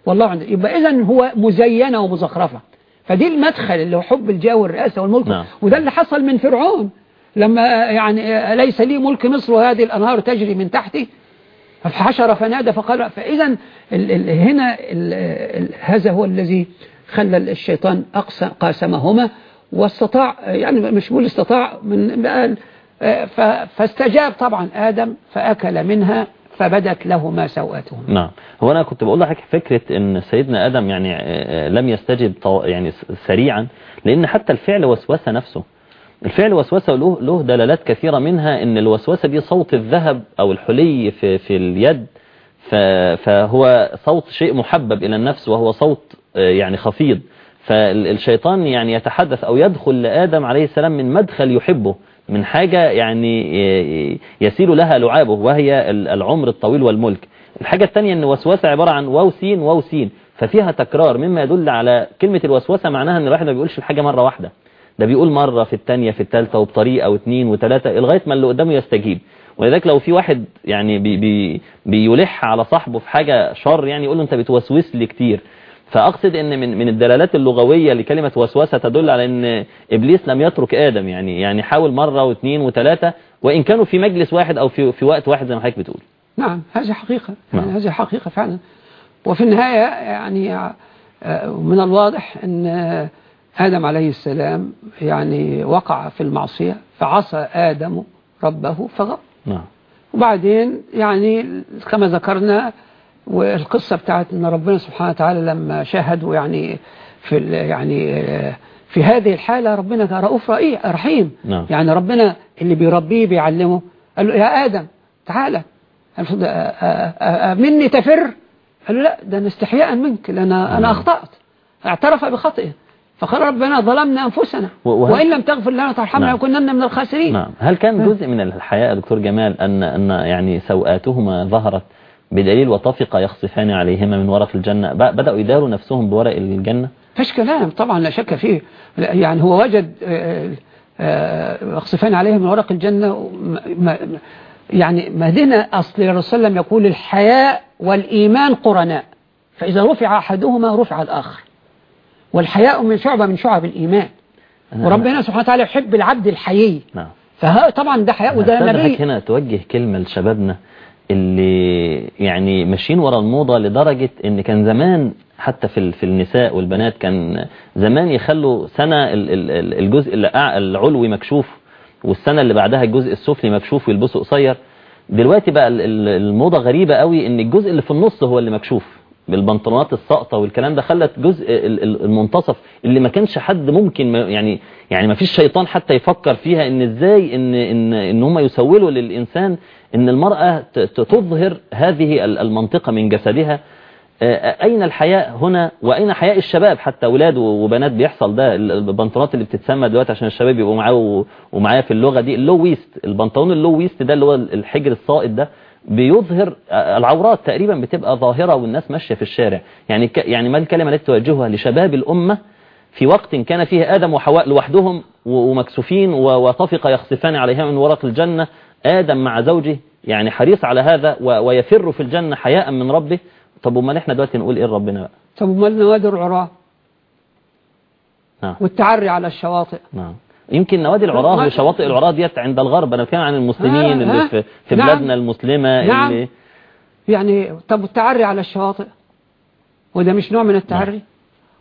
والله عنده يبقى إذن هو مزينة ومزخرفة. فدي المدخل اللي هو حب الجاه والرئاسة والملك. نعم. وده اللي حصل من فرعون. لما يعني ليس لي ملك مصر وهذه الأنهار تجري من تحتي. فحشر فنادى فقال فإذا هنا ال ال هذا هو الذي خلى الشيطان أقسم قاسمهما. واستطاع يعني مش بقول استطاع من قال ف- فاستجاب طبعا. آدم فأكل منها فبدت لهما سوءاتهما. نعم. هو أنا كنت بقول لحضرتك فكرة أن سيدنا آدم يعني آه، لم يستجب يعني سريعا لأن حتى الفعل وسوسة نفسه. الفعل وسوسة له, له دلالات كثيرة منها أن الوسوسة دي صوت الذهب أو الحلي في, في اليد فهو صوت شيء محبب إلى النفس وهو صوت آه، يعني خفيض. فالشيطان يعني يتحدث أو يدخل لآدم عليه السلام من مدخل يحبه من حاجة يعني يسيل لها لعابه وهي ال- العمر الطويل والملك. الحاجة الثانية أن وسوسة عبارة عن واو سين واو سين. ففيها تكرار مما يدل على كلمة الوسوسة معناها أن الواحد ما بيقولش الحاجة مرة واحدة. ده بيقول مرة في الثانية في الثالثة وبطريقة واثنين وثلاثة لغاية ما اللي قدامه يستجيب. ولذلك لو في واحد يعني بي بي بيلح على صاحبه في حاجة شر يعني يقول له أنت بتوسوس لي كتير. فأقصد إن من من الدلالات اللغوية لكلمة وسوسة تدل على إن إبليس لم يترك آدم يعني يعني حاول مرة واثنين وثلاثة وإن كانوا في مجلس واحد أو في في وقت واحد زي ما حضرتك بتقول. نعم هذه حقيقة يعني نعم. هذه حقيقة فعلا. وفي النهاية يعني من الواضح أن آدم عليه السلام يعني وقع في المعصية فعصى آدم ربه فغضب نعم. وبعدين يعني كما ذكرنا والقصة بتاعت إن ربنا سبحانه وتعالى لما شاهدوا يعني في يعني آه، في هذه الحالة ربنا رؤوف رحيم. نعم. يعني ربنا اللي بيربيه بيعلمه. قال له يا آدم تعالى آه، آه، مني تفر. قال له لا ده أنا استحياء منك لأن أنا نعم. أخطأت. اعترف بخطئه. فقال ربنا ظلمنا أنفسنا. وهل- وإن لم تغفر لنا وترحمنا نعم. من الخاسرين. نعم. هل كان جزء من الحياة يا دكتور جمال أن أن يعني سوآتهما ظهرت؟ بدليل وطفق يخصفان عليهما من ورق الجنة. بدأوا يداروا نفسهم بورق الجنة. فيش كلام. طبعا لا شك فيه. يعني هو وجد آه، آه، يخصفان عليه من ورق الجنة. يعني مدينة أصل الرسول صلى الله عليه وسلم يقول الحياء والإيمان قرناء. فإذا رفع أحدهما رفع الآخر. والحياء من شعبة من شعب الإيمان. وربنا سبحانه وتعالى يحب العبد الحيي. نعم. فها طبعا ده حياء وده نبي. هنا توجه كلمة لشبابنا. اللي يعني ماشيين ورا الموضة لدرجة إن كان زمان حتى في في النساء والبنات كان زمان يخلوا سنة ال- ال- ال- الجزء الأع- العلوي مكشوف والسنة اللي بعدها الجزء السفلي مكشوف ويلبسوا قصير. دلوقتي بقى ال- ال- الموضة غريبة قوي إن الجزء اللي في النص هو اللي مكشوف. بالبنطلونات الساقطة والكلام ده خلت جزء ال- ال- المنتصف اللي ما كانش حد ممكن يعني يعني ما فيش شيطان حتى يفكر فيها إن إزاي ان ان إن هم يسولوا للإنسان إن ت- تظهر هذه ال- المنطقة من جسدها. آه، أين الحياء هنا؟ وأين حياء الشباب؟ حتى أولاد وبنات بيحصل ده. البنطلونات اللي بتتسمى دلوقتي عشان الشباب يبقوا معاه ومعايا في اللغة دي. ال low waist البنطلون ال low waist ده اللي هو الخصر الساقط ده. بيظهر آه، العورات تقريبا بتبقى ظاهرة والناس ماشية في الشارع. يعني يعني ما الكلمة التي توجهها لشباب الأمة في وقت كان فيه آدم وحواء لوحدهم ومكسوفين وطفق يخصفان عليها من ورق الجنة آدم مع زوجه يعني حريص على هذا ويفر في الجنة حياء من ربه. طب امال إحنا دلوقتي نقول إيه ربنا بقى؟ طب امال نوادي العراة نعم. والتعري على الشواطئ؟ نعم. يمكن نوادي العراة وشواطئ العراة ديت عند الغرب. أنا بتكلم عن المسلمين اللي في, في نعم. بلادنا المسلمة نعم. اللي يعني طب التعري على الشواطئ؟ وده مش نوع من التعري؟ نعم.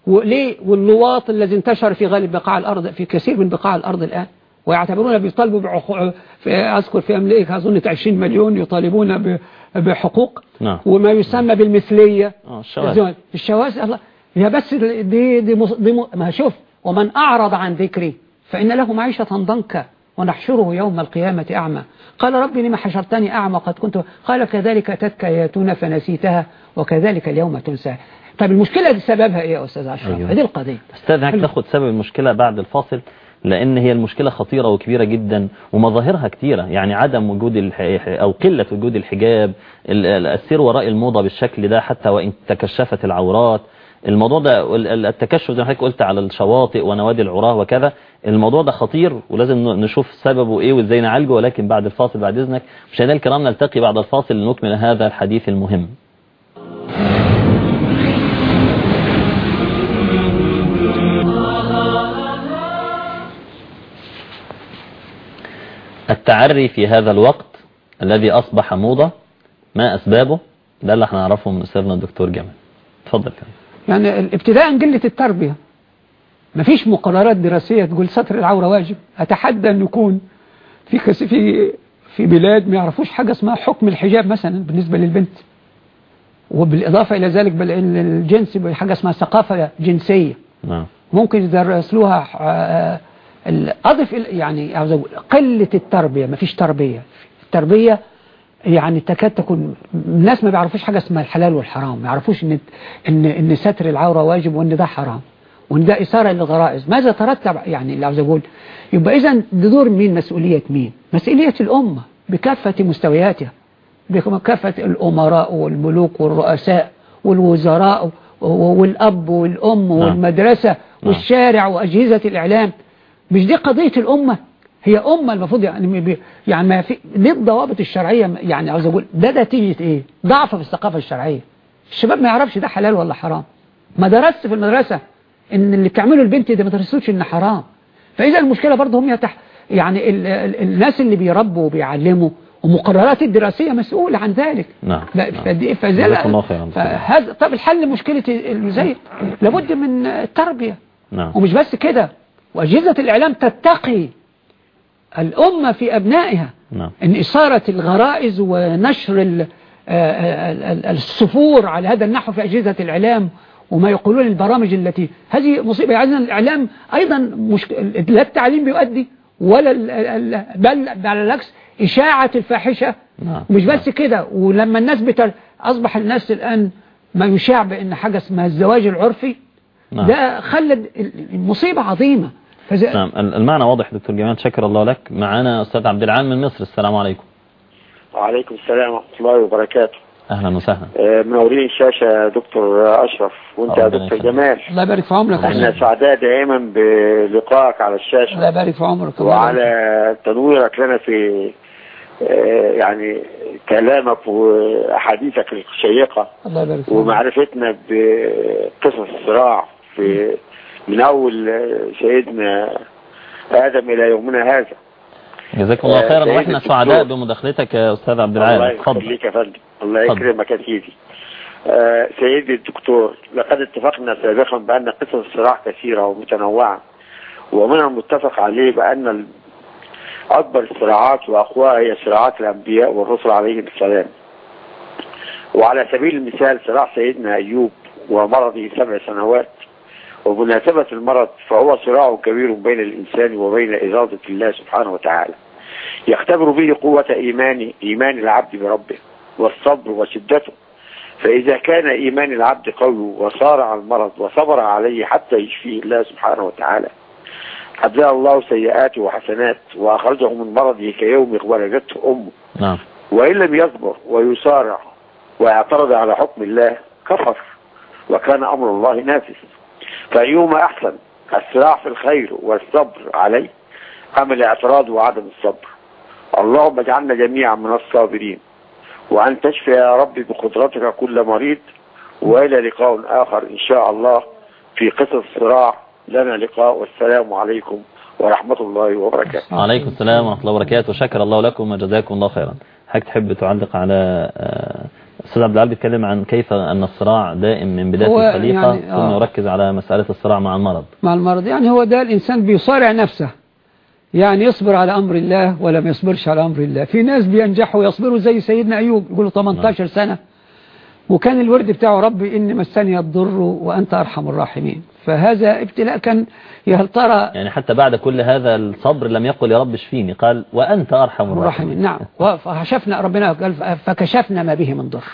وليه واللواط الذي انتشر في غالب بقاع الأرض في كثير من بقاع الأرض الآن. ويعتبرون بيطالبوا بحقوق أذكر في أمريكا أظن 20 مليون يطالبون بحقوق. نعم. وما يسمى بالمثلية. آه الشواذ. الشواذ الله. هي بس دي دي, دي, دي ما شوف. ومن أعرض عن ذكري فإن له معيشة ضنكا ونحشره يوم القيامة أعمى. قال ربي لما حشرتني أعمى قد كنت قال كذلك أتتك آياتنا فنسيتها وكذلك اليوم تنسى. طيب المشكلة دي سببها إيه يا أستاذ عشرف أيوه. هذه القضية. أستاذ هك تاخد سبب المشكلة بعد الفاصل لأن هي المشكلة خطيرة وكبيرة جدا ومظاهرها كتيرة. يعني عدم وجود الح... أو قلة وجود الحجاب السير وراء الموضة بالشكل ده حتى وإن تكشفت العورات الموضوع ده التكشف زي ما حضرتك قلت على الشواطئ ونوادي العراة وكذا الموضوع ده خطير ولازم نشوف سببه إيه وإزاي نعالجه ولكن بعد الفاصل بعد إذنك مشاهدينا الكرام نلتقي بعد الفاصل لنكمل هذا الحديث المهم. التعري في هذا الوقت الذي أصبح موضة ما أسبابه؟ ده اللي إحنا نعرفه من أستاذنا الدكتور جمال. اتفضل كمان يعني ابتداء قلة التربية. مفيش مقررات دراسية تقول ستر العورة واجب. أتحدى أن يكون في في في بلاد ما يعرفوش حاجة اسمها حكم الحجاب مثلا بالنسبة للبنت. وبالإضافة إلى ذلك بل الجنس حاجة اسمها ثقافة جنسية. نعم. ممكن يدرسلوها آه، أضف يعني قلة التربية. ما فيش تربية. التربية يعني تكاد تكون الناس ما بيعرفوش حاجة اسمها الحلال والحرام ما يعرفوش إن إن إن ستر العورة واجب وإن ده حرام وإن ده إثارة للغرائز. ماذا ترتب يعني اللي عاوز أقول؟ يبقى إذا دور مين مسؤولية مين؟ مسؤولية الأمة بكافة مستوياتها بكافة الأمراء والملوك والرؤساء والوزراء والأب والأم نعم. والمدرسة نعم. والشارع وأجهزة الإعلام. مش دي قضية الأمة؟ هي أمة المفروض يعني يعني ما في ليه الضوابط الشرعية؟ يعني عاوز أقول ده نتيجة إيه؟ ضعف في الثقافة الشرعية. الشباب ما يعرفش ده حلال ولا حرام. ما درست في المدرسة إن اللي بتعمله البنت ده ما درستوش إن حرام. فإذا المشكلة برضه هم يتح يعني ال ال الناس اللي بيربوا وبيعلموا ومقررات الدراسية مسؤولة عن ذلك. نعم, نعم. فهذا طب الحل مشكلة زي لابد من التربية. نعم. ومش بس كده. وأجهزة الإعلام تتقي. الأمة في أبنائها نعم. إن إثارة الغرائز ونشر السفور على هذا النحو في أجهزة الإعلام وما يقولون البرامج التي هذه مصيبة عايزنا الإعلام أيضا مش... لا التعليم بيؤدي ولا ال... بل على العكس إشاعة الفاحشة نعم. مش بس كده ولما الناس بتر... أصبح الناس الآن ما يشاع بأن حاجة اسمها الزواج العرفي نعم. ده خلد مصيبة عظيمة. نعم المعنى واضح دكتور جمال شكر الله لك. معنا أستاذ عبد العال من مصر السلام عليكم. وعليكم السلام ورحمة الله وبركاته. أهلا وسهلا. آه، منورين الشاشة يا دكتور أشرف. وأنت يا دكتور جمال. الله يبارك في عمرك. إحنا سعداء دائما بلقائك على الشاشة. الله يبارك في عمرك. وعلى تنويرك لنا في آه، يعني كلامك وأحاديثك الشيقة. الله يبارك ومعرفتنا بقصص الصراع في من أول سيدنا آدم إلى يومنا هذا. جزاك الله خيرا. وإحنا سعداء بمداخلتك يا أستاذ عبد العال. الله يخليك يا فندم. الله يكرمك يا سيدي. آه سيدي الدكتور لقد اتفقنا سابقا بأن قصص الصراع كثيرة ومتنوعة ومن المتفق عليه بأن أكبر الصراعات وأقواها هي صراعات الأنبياء والرسل عليهم السلام. وعلى سبيل المثال صراع سيدنا أيوب ومرضه سبع سنوات وبمناسبة المرض فهو صراع كبير بين الإنسان وبين إرادة الله سبحانه وتعالى. يختبر به قوة إيمان إيمان العبد بربه والصبر وشدته. فإذا كان إيمان العبد قوي وصار على المرض وصبر عليه حتى يشفيه الله سبحانه وتعالى أبدأ الله سيئاته وحسنات وأخرجه من مرضه كيوم ولدته أمه. نعم. وإن لم يصبر ويسارع ويعترض على حكم الله كفر وكان أمر الله نافذ فأيهما أحسن. الصراع في الخير والصبر عليه أم الاعتراض وعدم الصبر؟ اللهم اجعلنا جميعا من الصابرين. وأن تشفي يا رب بقدرتك كل مريض وإلى لقاء آخر إن شاء الله في قصص الصراع لنا لقاء والسلام عليكم ورحمة الله وبركاته. وعليكم السلام ورحمة الله وبركاته. شكر الله لكم وجزاكم الله خيرا. حضرتك تحب تعلق على آه، أستاذ عبد العال بيتكلم عن كيف أن الصراع دائم من بداية الخليقة يعني، ثم آه. يركز على مسألة الصراع مع المرض. مع المرض. يعني هو ده الإنسان بيصارع نفسه. يعني يصبر على أمر الله ولا ما يصبرش على أمر الله. في ناس بينجحوا ويصبروا زي سيدنا أيوب يقولوا 18 سنة. وكان الورد بتاعه ربي إن مسني الضر وأنت أرحم الراحمين. فهذا ابتلاء كان يا ترى يعني حتى بعد كل هذا الصبر لم يقل يا رب اشفيني قال وأنت أرحم الراحمين. نعم. فكشفنا ربنا قال فكشفنا ما به من ضر.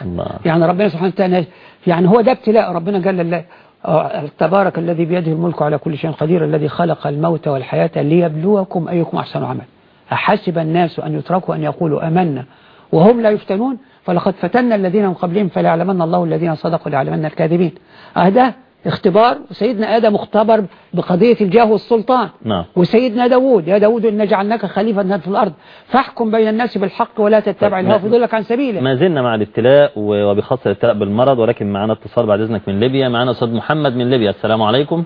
يعني ربنا سبحانه وتعالى يعني هو ده ابتلاء. ربنا قال لله آه، تبارك الذي بيده الملك على كل شيء قدير الذي خلق الموت والحياة ليبلوكم أيكم أحسن عمل أحسب الناس أن يتركوا أن يقولوا أمنا وهم لا يفتنون؟ فلقد فتنا الذين من قبلهم فليعلمن الله الذين صدقوا وليعلمن الكاذبين. أهدا اختبار سيدنا آدم اختبر بقضية الجاه والسلطان. نعم. وسيدنا داود يا داود إن جعلناك خليفة في الأرض. فاحكم بين الناس بالحق ولا تتبع الهوى فضلك عن سبيله. ما زلنا مع الابتلاء وبخاصة الابتلاء بالمرض ولكن معنا اتصال بعد إذنك من ليبيا. معنا أستاذ محمد من ليبيا. السلام عليكم.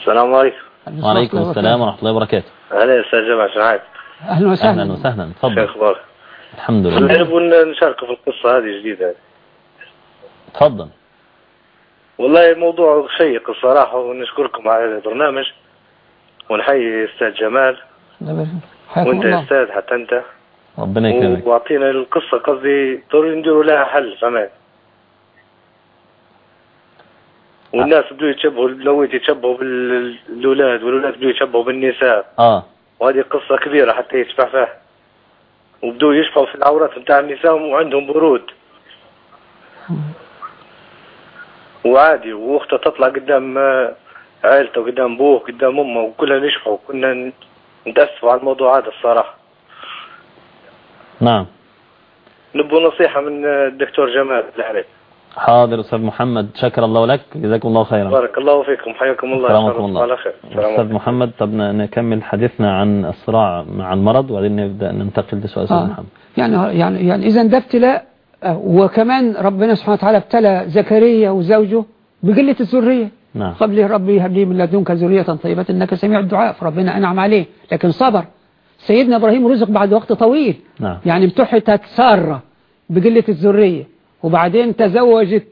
السلام عليكم. وعليكم السلام ورحمة الله وبركاته. أهلا يا أستاذ جماعة شعاب أهلا وسهلا. أهلا وسهلا. شو تفضل. أخبارك؟ الحمد لله. نبغى نشارك في القصة هذه جديدة. تفضل. والله الموضوع شيق الصراحة ونشكركم على البرنامج. ونحيي أستاذ جمال. وأنت يا أستاذ حتى أنت. ربنا يكرمك. وأعطينا القصة قصدي ضروري نديروا لها حل فهمت والناس بدوا يتشبهوا الاولاد يتشبهوا بالأولاد والأولاد بدوا يتشبهوا بالنساء. آه. وهذه قصة كبيرة حتى يشبع فيها. وبدوا يشبعوا في العورات بتاع النساء وعندهم برود. وعادي واخته تطلع قدام آه، عائلته قدام ابوه قدام أمه وكلنا نشبعوا كنا نتأسفوا على الموضوع هذا الصراحة. نعم. نبغوا نصيحة من آه، الدكتور جمال عليك حاضر أستاذ محمد شكر الله لك. جزاكم الله خيرا. بارك الله فيكم. حياكم الله. سلامكم الله على خير. أستاذ. محمد طب ن- نكمل حديثنا عن الصراع مع المرض وبعدين نبدأ ننتقل لسؤال أستاذ آه. محمد. يعني يعني يعني إذا ده ابتلاء آه، وكمان ربنا سبحانه وتعالى ابتلى زكريا وزوجه بقلة الذرية. نعم. قبل ربي هب لي من لدنك ذرية طيبة إنك سميع الدعاء. فربنا أنعم عليه. لكن صبر. سيدنا إبراهيم رزق بعد وقت طويل. نعم. يعني امتحتت سارة بقلة الذرية. وبعدين تزوجت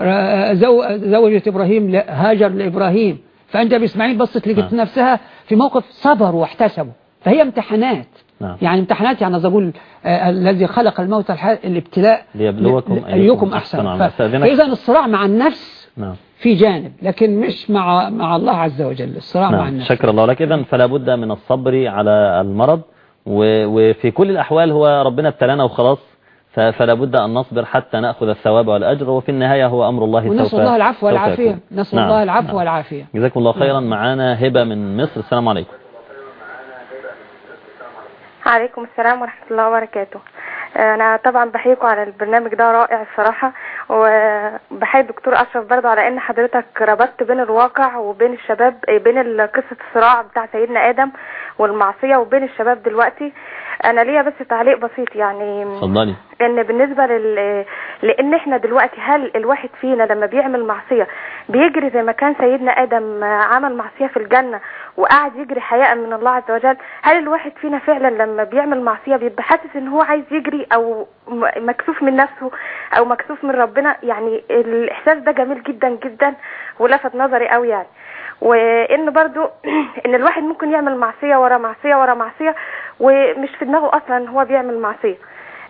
آه، زو- زوجت إبراهيم هاجر لإبراهيم. فأنجب إسماعيل بصت لقت نعم. نفسها في موقف صبروا واحتسبوا فهي امتحانات. نعم. يعني امتحانات يعني أقول آه، الذي خلق الموت الابتلاء ليبلوكم أيكم أحسن أحسن. فإذا الصراع مع النفس نعم. في جانب لكن مش مع مع الله عز وجل. الصراع مع نعم. النفس. شكر الله لك. إذن فلا بد من الصبر على المرض وفي كل الأحوال هو ربنا ابتلانا وخلاص. فلا بد أن نصبر حتى نأخذ الثواب والأجر وفي النهاية هو أمر الله سوف ونسأل الله العفو والعافية. نسأل نعم، الله العفو نعم. والعافية. جزاكم الله خيرا. معانا هبة من مصر. السلام عليكم. عليكم السلام ورحمة الله وبركاته. أنا طبعا بحييكم على البرنامج ده رائع الصراحة. وبحيي الدكتور أشرف برضه على إن حضرتك ربطت بين الواقع وبين الشباب بين قصة الصراع بتاع سيدنا آدم والمعصية وبين الشباب دلوقتي. أنا ليا بس تعليق بسيط يعني. اتفضلي. إن بالنسبة لل لإن إحنا دلوقتي هل الواحد فينا لما بيعمل معصية بيجري زي ما كان سيدنا آدم عمل معصية في الجنة وقعد يجري حياء من الله عز وجل؟ هل الواحد فينا فعلا لما بيعمل معصية بيبقى حاسس إن هو عايز يجري أو مكسوف من نفسه أو مكسوف من ربنا. يعني الإحساس ده جميل جدا جدا ولفت نظري قوي يعني. وإن برضو إن الواحد ممكن يعمل معصية ورا معصية ورا معصية ومش في دماغه أصلا هو بيعمل معصية.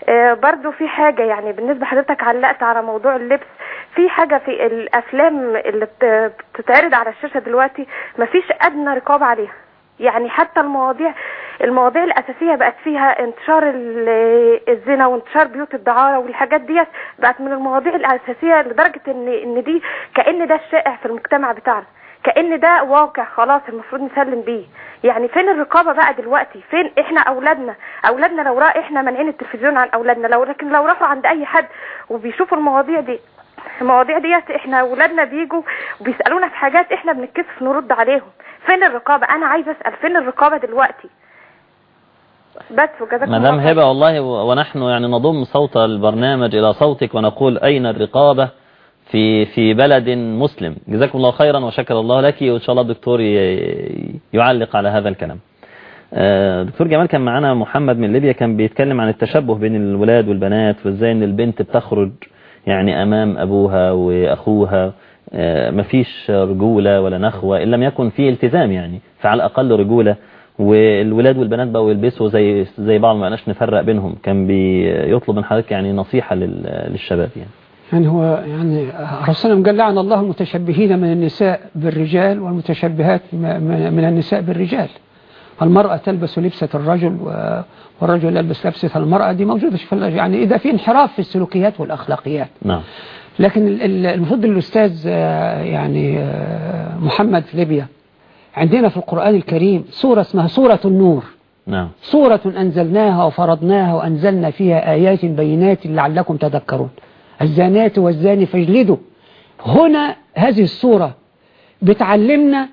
آه، برضو في حاجة يعني بالنسبة حضرتك علقت على موضوع اللبس. في حاجة في الأفلام اللي بت- بتتعرض على الشاشة دلوقتي مفيش أدنى رقابة عليها. يعني حتى المواضيع المواضيع الأساسية بقت فيها انتشار ال- الزنا وانتشار بيوت الدعارة والحاجات ديت بقت من المواضيع الأساسية لدرجة ان إن دي كأن ده الشائع في المجتمع بتاعنا. كأن ده واقع خلاص المفروض نسلم بيه. يعني فين الرقابة بقى دلوقتي؟ فين إحنا أولادنا؟ أولادنا لو رأى إحنا مانعين التلفزيون عن أولادنا. لو لكن لو راحوا عند أي حد وبيشوفوا المواضيع دي المواضيع ديت إحنا أولادنا بيجوا وبيسألونا في حاجات إحنا بنتكسف نرد عليهم. فين الرقابة؟ أنا عايزة أسأل فين الرقابة دلوقتي؟ بس وجزاكم مدام. هبة والله ونحن يعني نضم صوت البرنامج إلى صوتك ونقول أين الرقابة في في بلد مسلم. جزاكم الله خيرا وشكر الله لك وإن شاء الله الدكتور يعلق على هذا الكلام. آه، دكتور جمال كان معنا محمد من ليبيا كان بيتكلم عن التشبه بين الولاد والبنات وإزاي إن البنت بتخرج يعني أمام أبوها وأخوها. آه، مفيش رجولة ولا نخوة إن لم يكن في التزام يعني فعلى الأقل رجولة. والولاد والبنات بقوا يلبسوا زي زي بعض ما بقناش نفرق بينهم. كان بيطلب من حضرتك يعني نصيحة لل- للشباب يعني. يعني هو يعني رسولنا قال لعن الله المتشبهين من النساء بالرجال والمتشبهات من النساء بالرجال. المرأة تلبس لبسة الرجل والرجل يلبس لبسة المرأة دي موجودة يعني إذا في انحراف في السلوكيات والأخلاقيات. نعم. لكن ال- ال- المفروض الأستاذ آه، يعني آه، محمد في ليبيا عندنا في القرآن الكريم سورة اسمها سورة النور. نعم. سورة أنزلناها وفرضناها وأنزلنا فيها آيات بينات لعلكم تذكرون. الزانات والزاني فاجلدوا. هنا هذه السورة بتعلمنا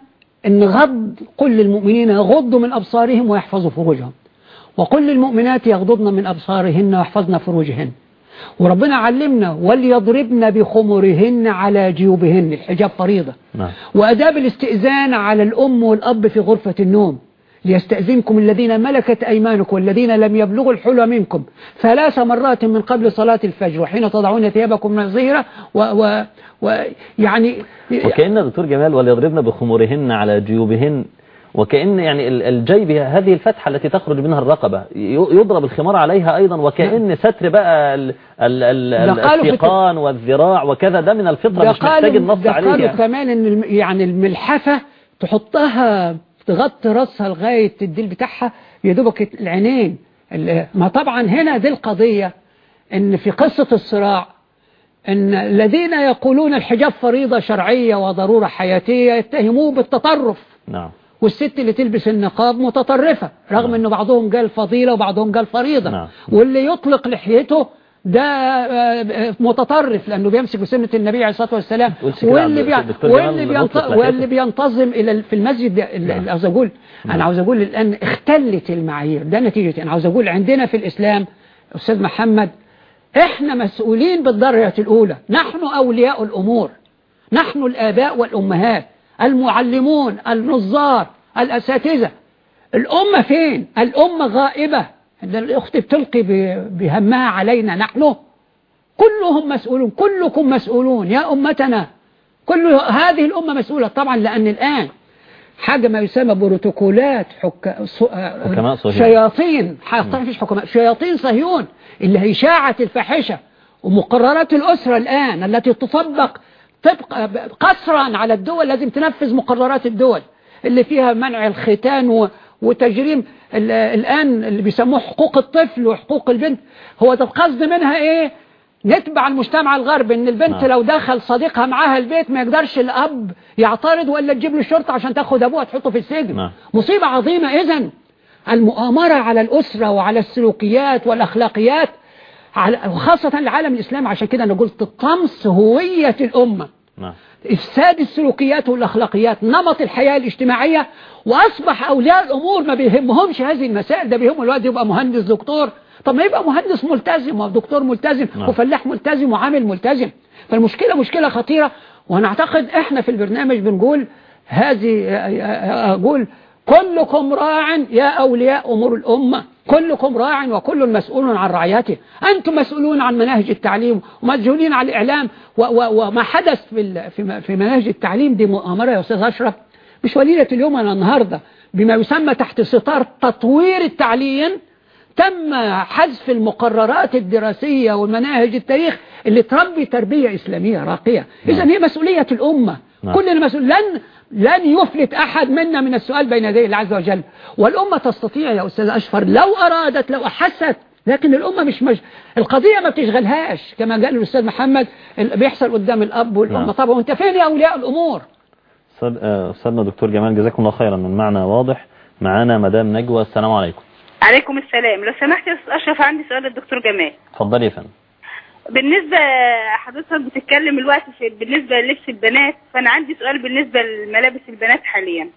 أن غض قل للمؤمنين يغضوا من أبصارهم ويحفظوا فروجهم. وقل للمؤمنات يغضضن من أبصارهن ويحفظن فروجهن. وربنا علمنا وليضربن بخمرهن على جيوبهن الحجاب فريضة. نعم. وأداب الاستئذان على الأم والأب في غرفة النوم. ليستأذنكم الذين ملكت أيمانكم والذين لم يبلغوا الحلم منكم. ثلاث مرات من قبل صلاة الفجر وحين تضعون ثيابكم من الظهيرة و, و, و يعني وكأن دكتور جمال وليضربن بخمورهن على جيوبهن وكأن يعني ال- الجيب هذه الفتحة التي تخرج منها الرقبة يضرب الخمار عليها أيضا وكأن ستر بقى ال- ال- ال- السيقان والذراع وكذا ده من الفطرة مش محتاج النص ده عليه قالوا يعني. كمان إن يعني الملحفة تحطها تغطي راسها لغاية الديل بتاعها يا دوبك العينين. ال- ما طبعا هنا دي القضية إن في قصة الصراع إن الذين يقولون الحجاب فريضة شرعية وضرورة حياتية يتهموه بالتطرف. نعم. والست اللي تلبس النقاب متطرفة رغم نعم. إنه بعضهم قال فضيلة وبعضهم قال فريضة نعم. واللي يطلق لحيته ده آه، متطرف لأنه بيمسك بسنة النبي عليه الصلاة والسلام واللي بي... واللي, اللي بينط... واللي بينتظم إلى ال- في المسجد ده ال- نعم. اللي عاوز أقول نعم. أنا عاوز أقول الآن اختلت المعايير ده نتيجة أنا عاوز أقول عندنا في الإسلام أستاذ محمد إحنا مسؤولين بالدرجة الأولى نحن أولياء الأمور نحن الآباء والأمهات المعلمون النظار الأساتذة. الأمة فين؟ الأمة غائبة. الأخت بتلقي بهمها علينا نحن. كلهم مسؤولون كلكم مسؤولون. يا أمتنا كل هذه الأمة مسؤولة طبعا لأن الآن حاجة ما يسمى بروتوكولات حك... ص- حكماء صهيون. شياطين. مفيش حكماء. شياطين صهيون اللي هي إشاعة الفاحشة ومقررات الأسرة الآن التي تطبق طبق قصرا على الدول لازم تنفذ مقررات الدول اللي فيها منع الختان. وتجريم ال- الآن اللي بيسموه حقوق الطفل وحقوق البنت هو ده القصد منها إيه نتبع المجتمع الغربي إن البنت نعم. لو دخل صديقها معاها البيت ما يقدرش الأب يعترض ولا تجيب له الشرطه عشان تاخد أبوها تحطه في السجن نعم. مصيبة عظيمة اذا المؤامرة على الأسرة وعلى السلوكيات والأخلاقيات على وخاصة العالم الاسلامي عشان كده أنا قلت طمس هوية الأمة. نعم. إفساد السلوكيات والأخلاقيات نمط الحياة الاجتماعية وأصبح أولياء الأمور ما بيهمهمش هذه المسائل. ده بيهمه الوقت يبقى مهندس دكتور. طب ما يبقى مهندس ملتزم ودكتور ملتزم نعم. وفلاح ملتزم وعامل ملتزم. فالمشكلة مشكلة خطيرة وأنا أعتقد إحنا في البرنامج بنقول هذه أقول كلكم راع يا أولياء أمور الأمة. كلكم راع وكل مسؤول عن رعيته. أنتم مسؤولون عن مناهج التعليم ومسؤولين عن الإعلام وما حدث في في مناهج التعليم دي مؤامرة يا أستاذ أشرف. مش وليلة اليوم أنا النهاردة بما يسمى تحت ستار تطوير التعليم تم حذف المقررات الدراسية ومناهج التاريخ اللي تربي تربية إسلامية راقية. إذا هي مسؤولية الأمة. نعم. كل المسؤول لن لن يفلت أحد منا من السؤال بين يدي الله عز وجل. والأمة تستطيع يا أستاذ أشفر لو أرادت لو أحست لكن الأمة مش مش القضية ما بتشغلهاش. كما قال الأستاذ محمد بيحصل قدام الأب والأم. نعم. طبعا وأنت فين يا أولياء الأمور؟ أستاذ- آه، أستاذنا دكتور جمال جزاكم الله خيرا المعنى واضح. معانا مدام نجوى السلام عليكم. عليكم السلام. لو سمحت يا أستاذ أشرف عندي سؤال للدكتور جمال. اتفضلي يا فندم. بالنسبة حضرتك بتتكلم الوقت في بالنسبة للبس البنات فأنا عندي سؤال بالنسبة لملابس البنات حاليا.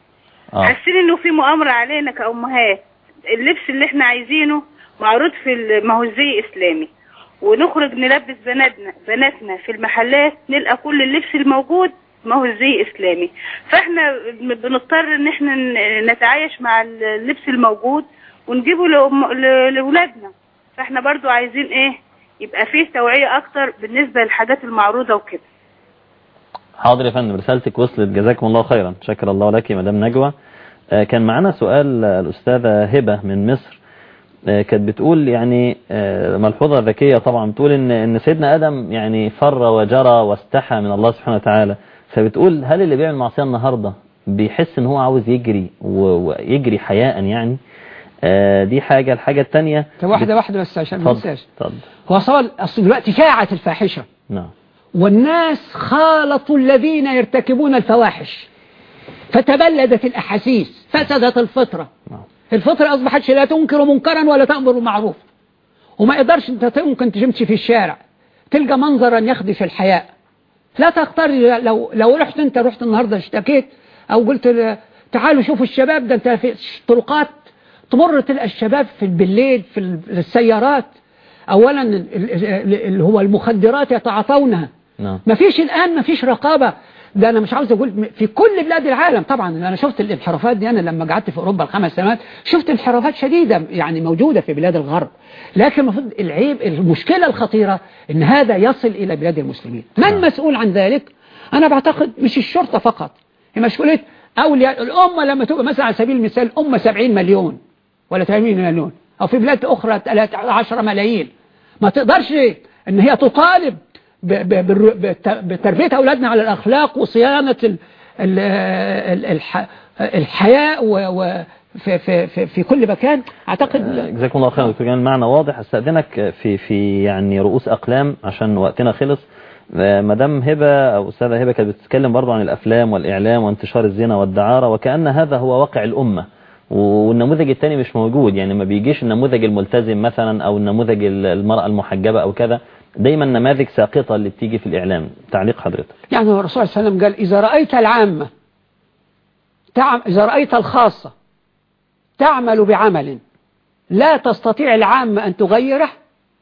آه. حاسين إنه في مؤامرة علينا كأمهات. اللبس اللي إحنا عايزينه معروض في ما هو زي إسلامي. ونخرج نلبس بناتنا بناتنا في المحلات نلقى كل اللبس الموجود ما هو زي إسلامي. فإحنا بنضطر إن إحنا نتعايش مع اللبس الموجود ونجيبه لأم- ل- لأولادنا. فإحنا برضو عايزين إيه؟ يبقى فيه توعية أكتر بالنسبة للحاجات المعروضة وكده. حاضر يا فندم رسالتك وصلت جزاكم الله خيرا. شكر الله لك مدام نجوى. آه، كان معنا سؤال الأستاذة هبة من مصر. آه، كانت بتقول يعني آه، ملحوظة ذكية طبعا بتقول إن إن سيدنا آدم يعني فر وجرى واستحى من الله سبحانه وتعالى. فبتقول هل اللي بيعمل معصية النهاردة بيحس إن هو عاوز يجري ويجري حياء يعني؟ آه، دي حاجة. الحاجة التانية طب واحدة واحدة بس عشان ما ننساش. هو صار أصل دلوقتي شاعت الفاحشة. نعم. والناس خالطوا الذين يرتكبون الفواحش. فتبلدت الأحاسيس فسدت الفطرة. نعم. الفطرة أصبحت لا تنكر منكرا ولا تأمر بالمعروف. وما يقدرش أنت ممكن تمشي في الشارع تلقى منظرا يخدش الحياء. لا تختار لو لو رحت أنت رحت النهارده اشتكيت أو قلت تعالوا شوفوا الشباب ده أنت في طرقات تمر تلقى الشباب في بالليل في ال- السيارات. ال- اللي هو المخدرات يتعاطونها. نعم. ما فيش الآن ما فيش رقابة. ده أنا مش عاوز أقول في كل بلاد العالم طبعا. أنا شفت الانحرافات دي. أنا لما قعدت في أوروبا الخمس سنوات شفت انحرافات شديدة يعني موجودة في بلاد الغرب. لكن المفروض العيب المشكلة الخطيرة إن هذا يصل إلى بلاد المسلمين. من مسؤول عن ذلك؟ أنا بعتقد مش الشرطة فقط. هي مسؤولية أولياء. الأمة لما تبقى مثلا على سبيل المثال أمة 70 مليون. ولا 80 مليون أو في بلاد أخرى 10 ملايين. ما تقدرش إن هي تطالب بتربية أولادنا على الأخلاق وصيانة ال- ال- ال- الح- الحياء في, في, في, في كل مكان. أعتقد جزاكم الله خيرا دكتور جمال. معنى واضح أستأذنك في في يعني رؤوس أقلام عشان وقتنا خلص. آه، مدام هبة أو أستاذة هبة كانت بتتكلم برضه عن الأفلام والإعلام وانتشار الزنا والدعارة وكأن هذا هو واقع الأمة. والنموذج الثاني مش موجود. يعني ما بيجيش النموذج الملتزم مثلا أو النموذج ال- المرأة المحجبة أو كذا. دايما نماذج ساقطة اللي بتيجي في الإعلام. تعليق حضرتك. يعني الرسول صلى الله عليه وسلم قال إذا رأيت العامة تعم إذا رأيت الخاصة تعمل بعمل لا تستطيع العامة أن تغيره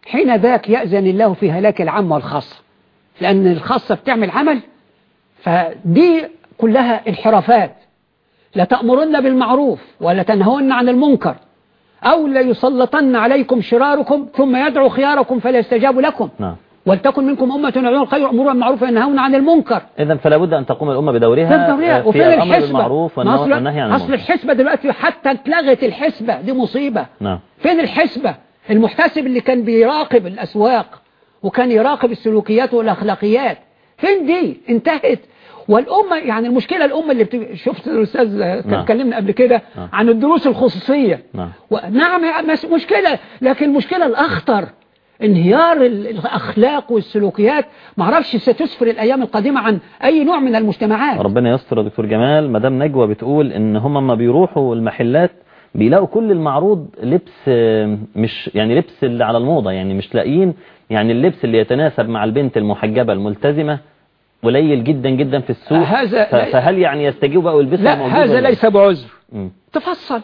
حين ذاك يأذن الله في هلاك العامة والخاصة. لأن الخاصة بتعمل عمل فدي كلها انحرافات. لا تأمرن بالمعروف ولا تنهون عن المنكر أو لا يسلطن عليكم شراركم ثم يدعو خياركم فلا يستجاب لكم. نعم. ولتكن منكم أمة يدعون الخير أمور بالمعروف وينهون عن المنكر. إذا فلا بد أن تقوم الأمة بدورها الدورية آه، وفين في الأمر الحسبة. أصل- والنهي عن أصل المنكر. الحسبة دلوقتي حتى اتلغت الحسبة. دي مصيبة. نعم. فين الحسبة؟ المحتسب اللي كان بيراقب الأسواق وكان يراقب السلوكيات والأخلاقيات. فين دي؟ انتهت. والأمة يعني المشكلة الأمة اللي بت... شفت الأستاذ كان نعم. اتكلمنا قبل كده نعم. عن الدروس الخصوصية. نعم. نعم مشكلة لكن المشكلة الأخطر انهيار ال- الأخلاق والسلوكيات. معرفش ستسفر الأيام القادمة عن أي نوع من المجتمعات. ربنا يستر يا دكتور جمال. مدام نجوى بتقول إن هم ما بيروحوا المحلات بيلاقوا كل المعروض لبس آه، مش يعني لبس اللي على الموضة يعني مش لاقيين يعني اللبس اللي يتناسب مع البنت المحجبة الملتزمة. قليل جدا جدا في السوق هذا- فهل يعني يستجيبوا بقى ويلبسوا لا هذا ليس بعذر. تفصل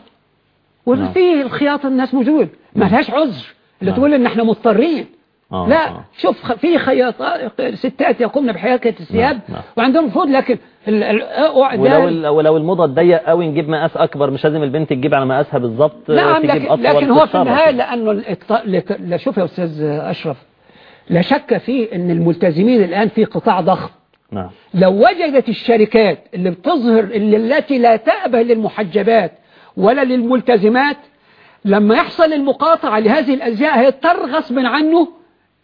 نعم. وفيه الخياط الناس موجود ما لهاش عذر اللي نعم. تقول إن إحنا مضطرين آه، لا آه. شوف في خياطات ستات يقومن بحياكة الثياب نعم، نعم. وعندهم فضل لكن ال- ال- ولو ولو الموضة تضيق قوي نجيب مقاس أكبر مش لازم البنت تجيب على مقاسها بالظبط نعم لكن, لكن هو في. النهاية لأنه لا شوف يا أستاذ أشرف لا شك في أن الملتزمين الآن في قطاع ضخم نعم. لو وجدت الشركات اللي بتظهر اللي التي لا تأبه للمحجبات ولا للملتزمات لما يحصل المقاطعة لهذه الأزياء هيضطر غصب عنه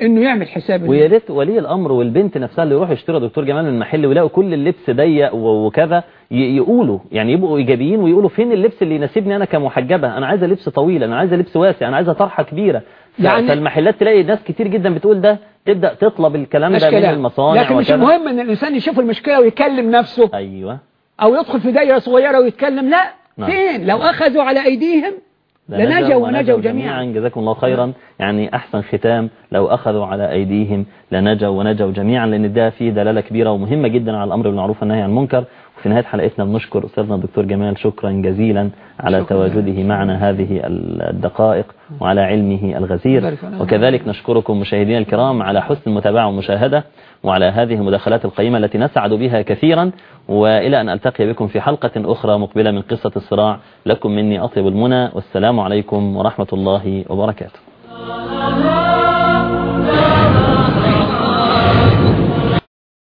إنه يعمل حساب ويا ريت ولي الأمر والبنت نفسها اللي يروحوا يشتروا دكتور جمال من المحل ويلاقوا كل اللبس ضيق وكذا يقولوا يعني يبقوا إيجابيين ويقولوا فين اللبس اللي يناسبني أنا كمحجبة؟ أنا عايزة لبس طويل أنا عايزة لبس واسع أنا عايزة طرحة كبيرة. يعني- فالمحلات تلاقي ناس كتير جدا بتقول ده تبدأ تطلب الكلام ده من. المصانع لكن مش. المهم إن الإنسان يشوف المشكلة ويكلم نفسه. أيوه. أو يدخل في دايرة صغيرة ويتكلم. لا. نعم. فين؟ لو أخذوا على أيديهم لنجوا ونجوا جميعا. جزاكم الله خيرا. يعني أحسن ختام. لو أخذوا على أيديهم لنجوا ونجوا جميعا لأن ده فيه دلالة كبيرة ومهمة جدا على الأمر بالمعروف والنهي عن المنكر. وفي نهاية حلقتنا بنشكر أستاذنا الدكتور جمال شكرا جزيلا على شكراً. تواجده معنا هذه الدقائق وعلى علمه الغزير. وكذلك نشكركم مشاهدينا الكرام على حسن المتابعة والمشاهدة وعلى هذه المداخلات القيمة التي نسعد بها كثيرا. وإلى أن ألتقي بكم في حلقة أخرى مقبلة من قصة الصراع. لكم مني أطيب المنى. والسلام عليكم ورحمة الله وبركاته.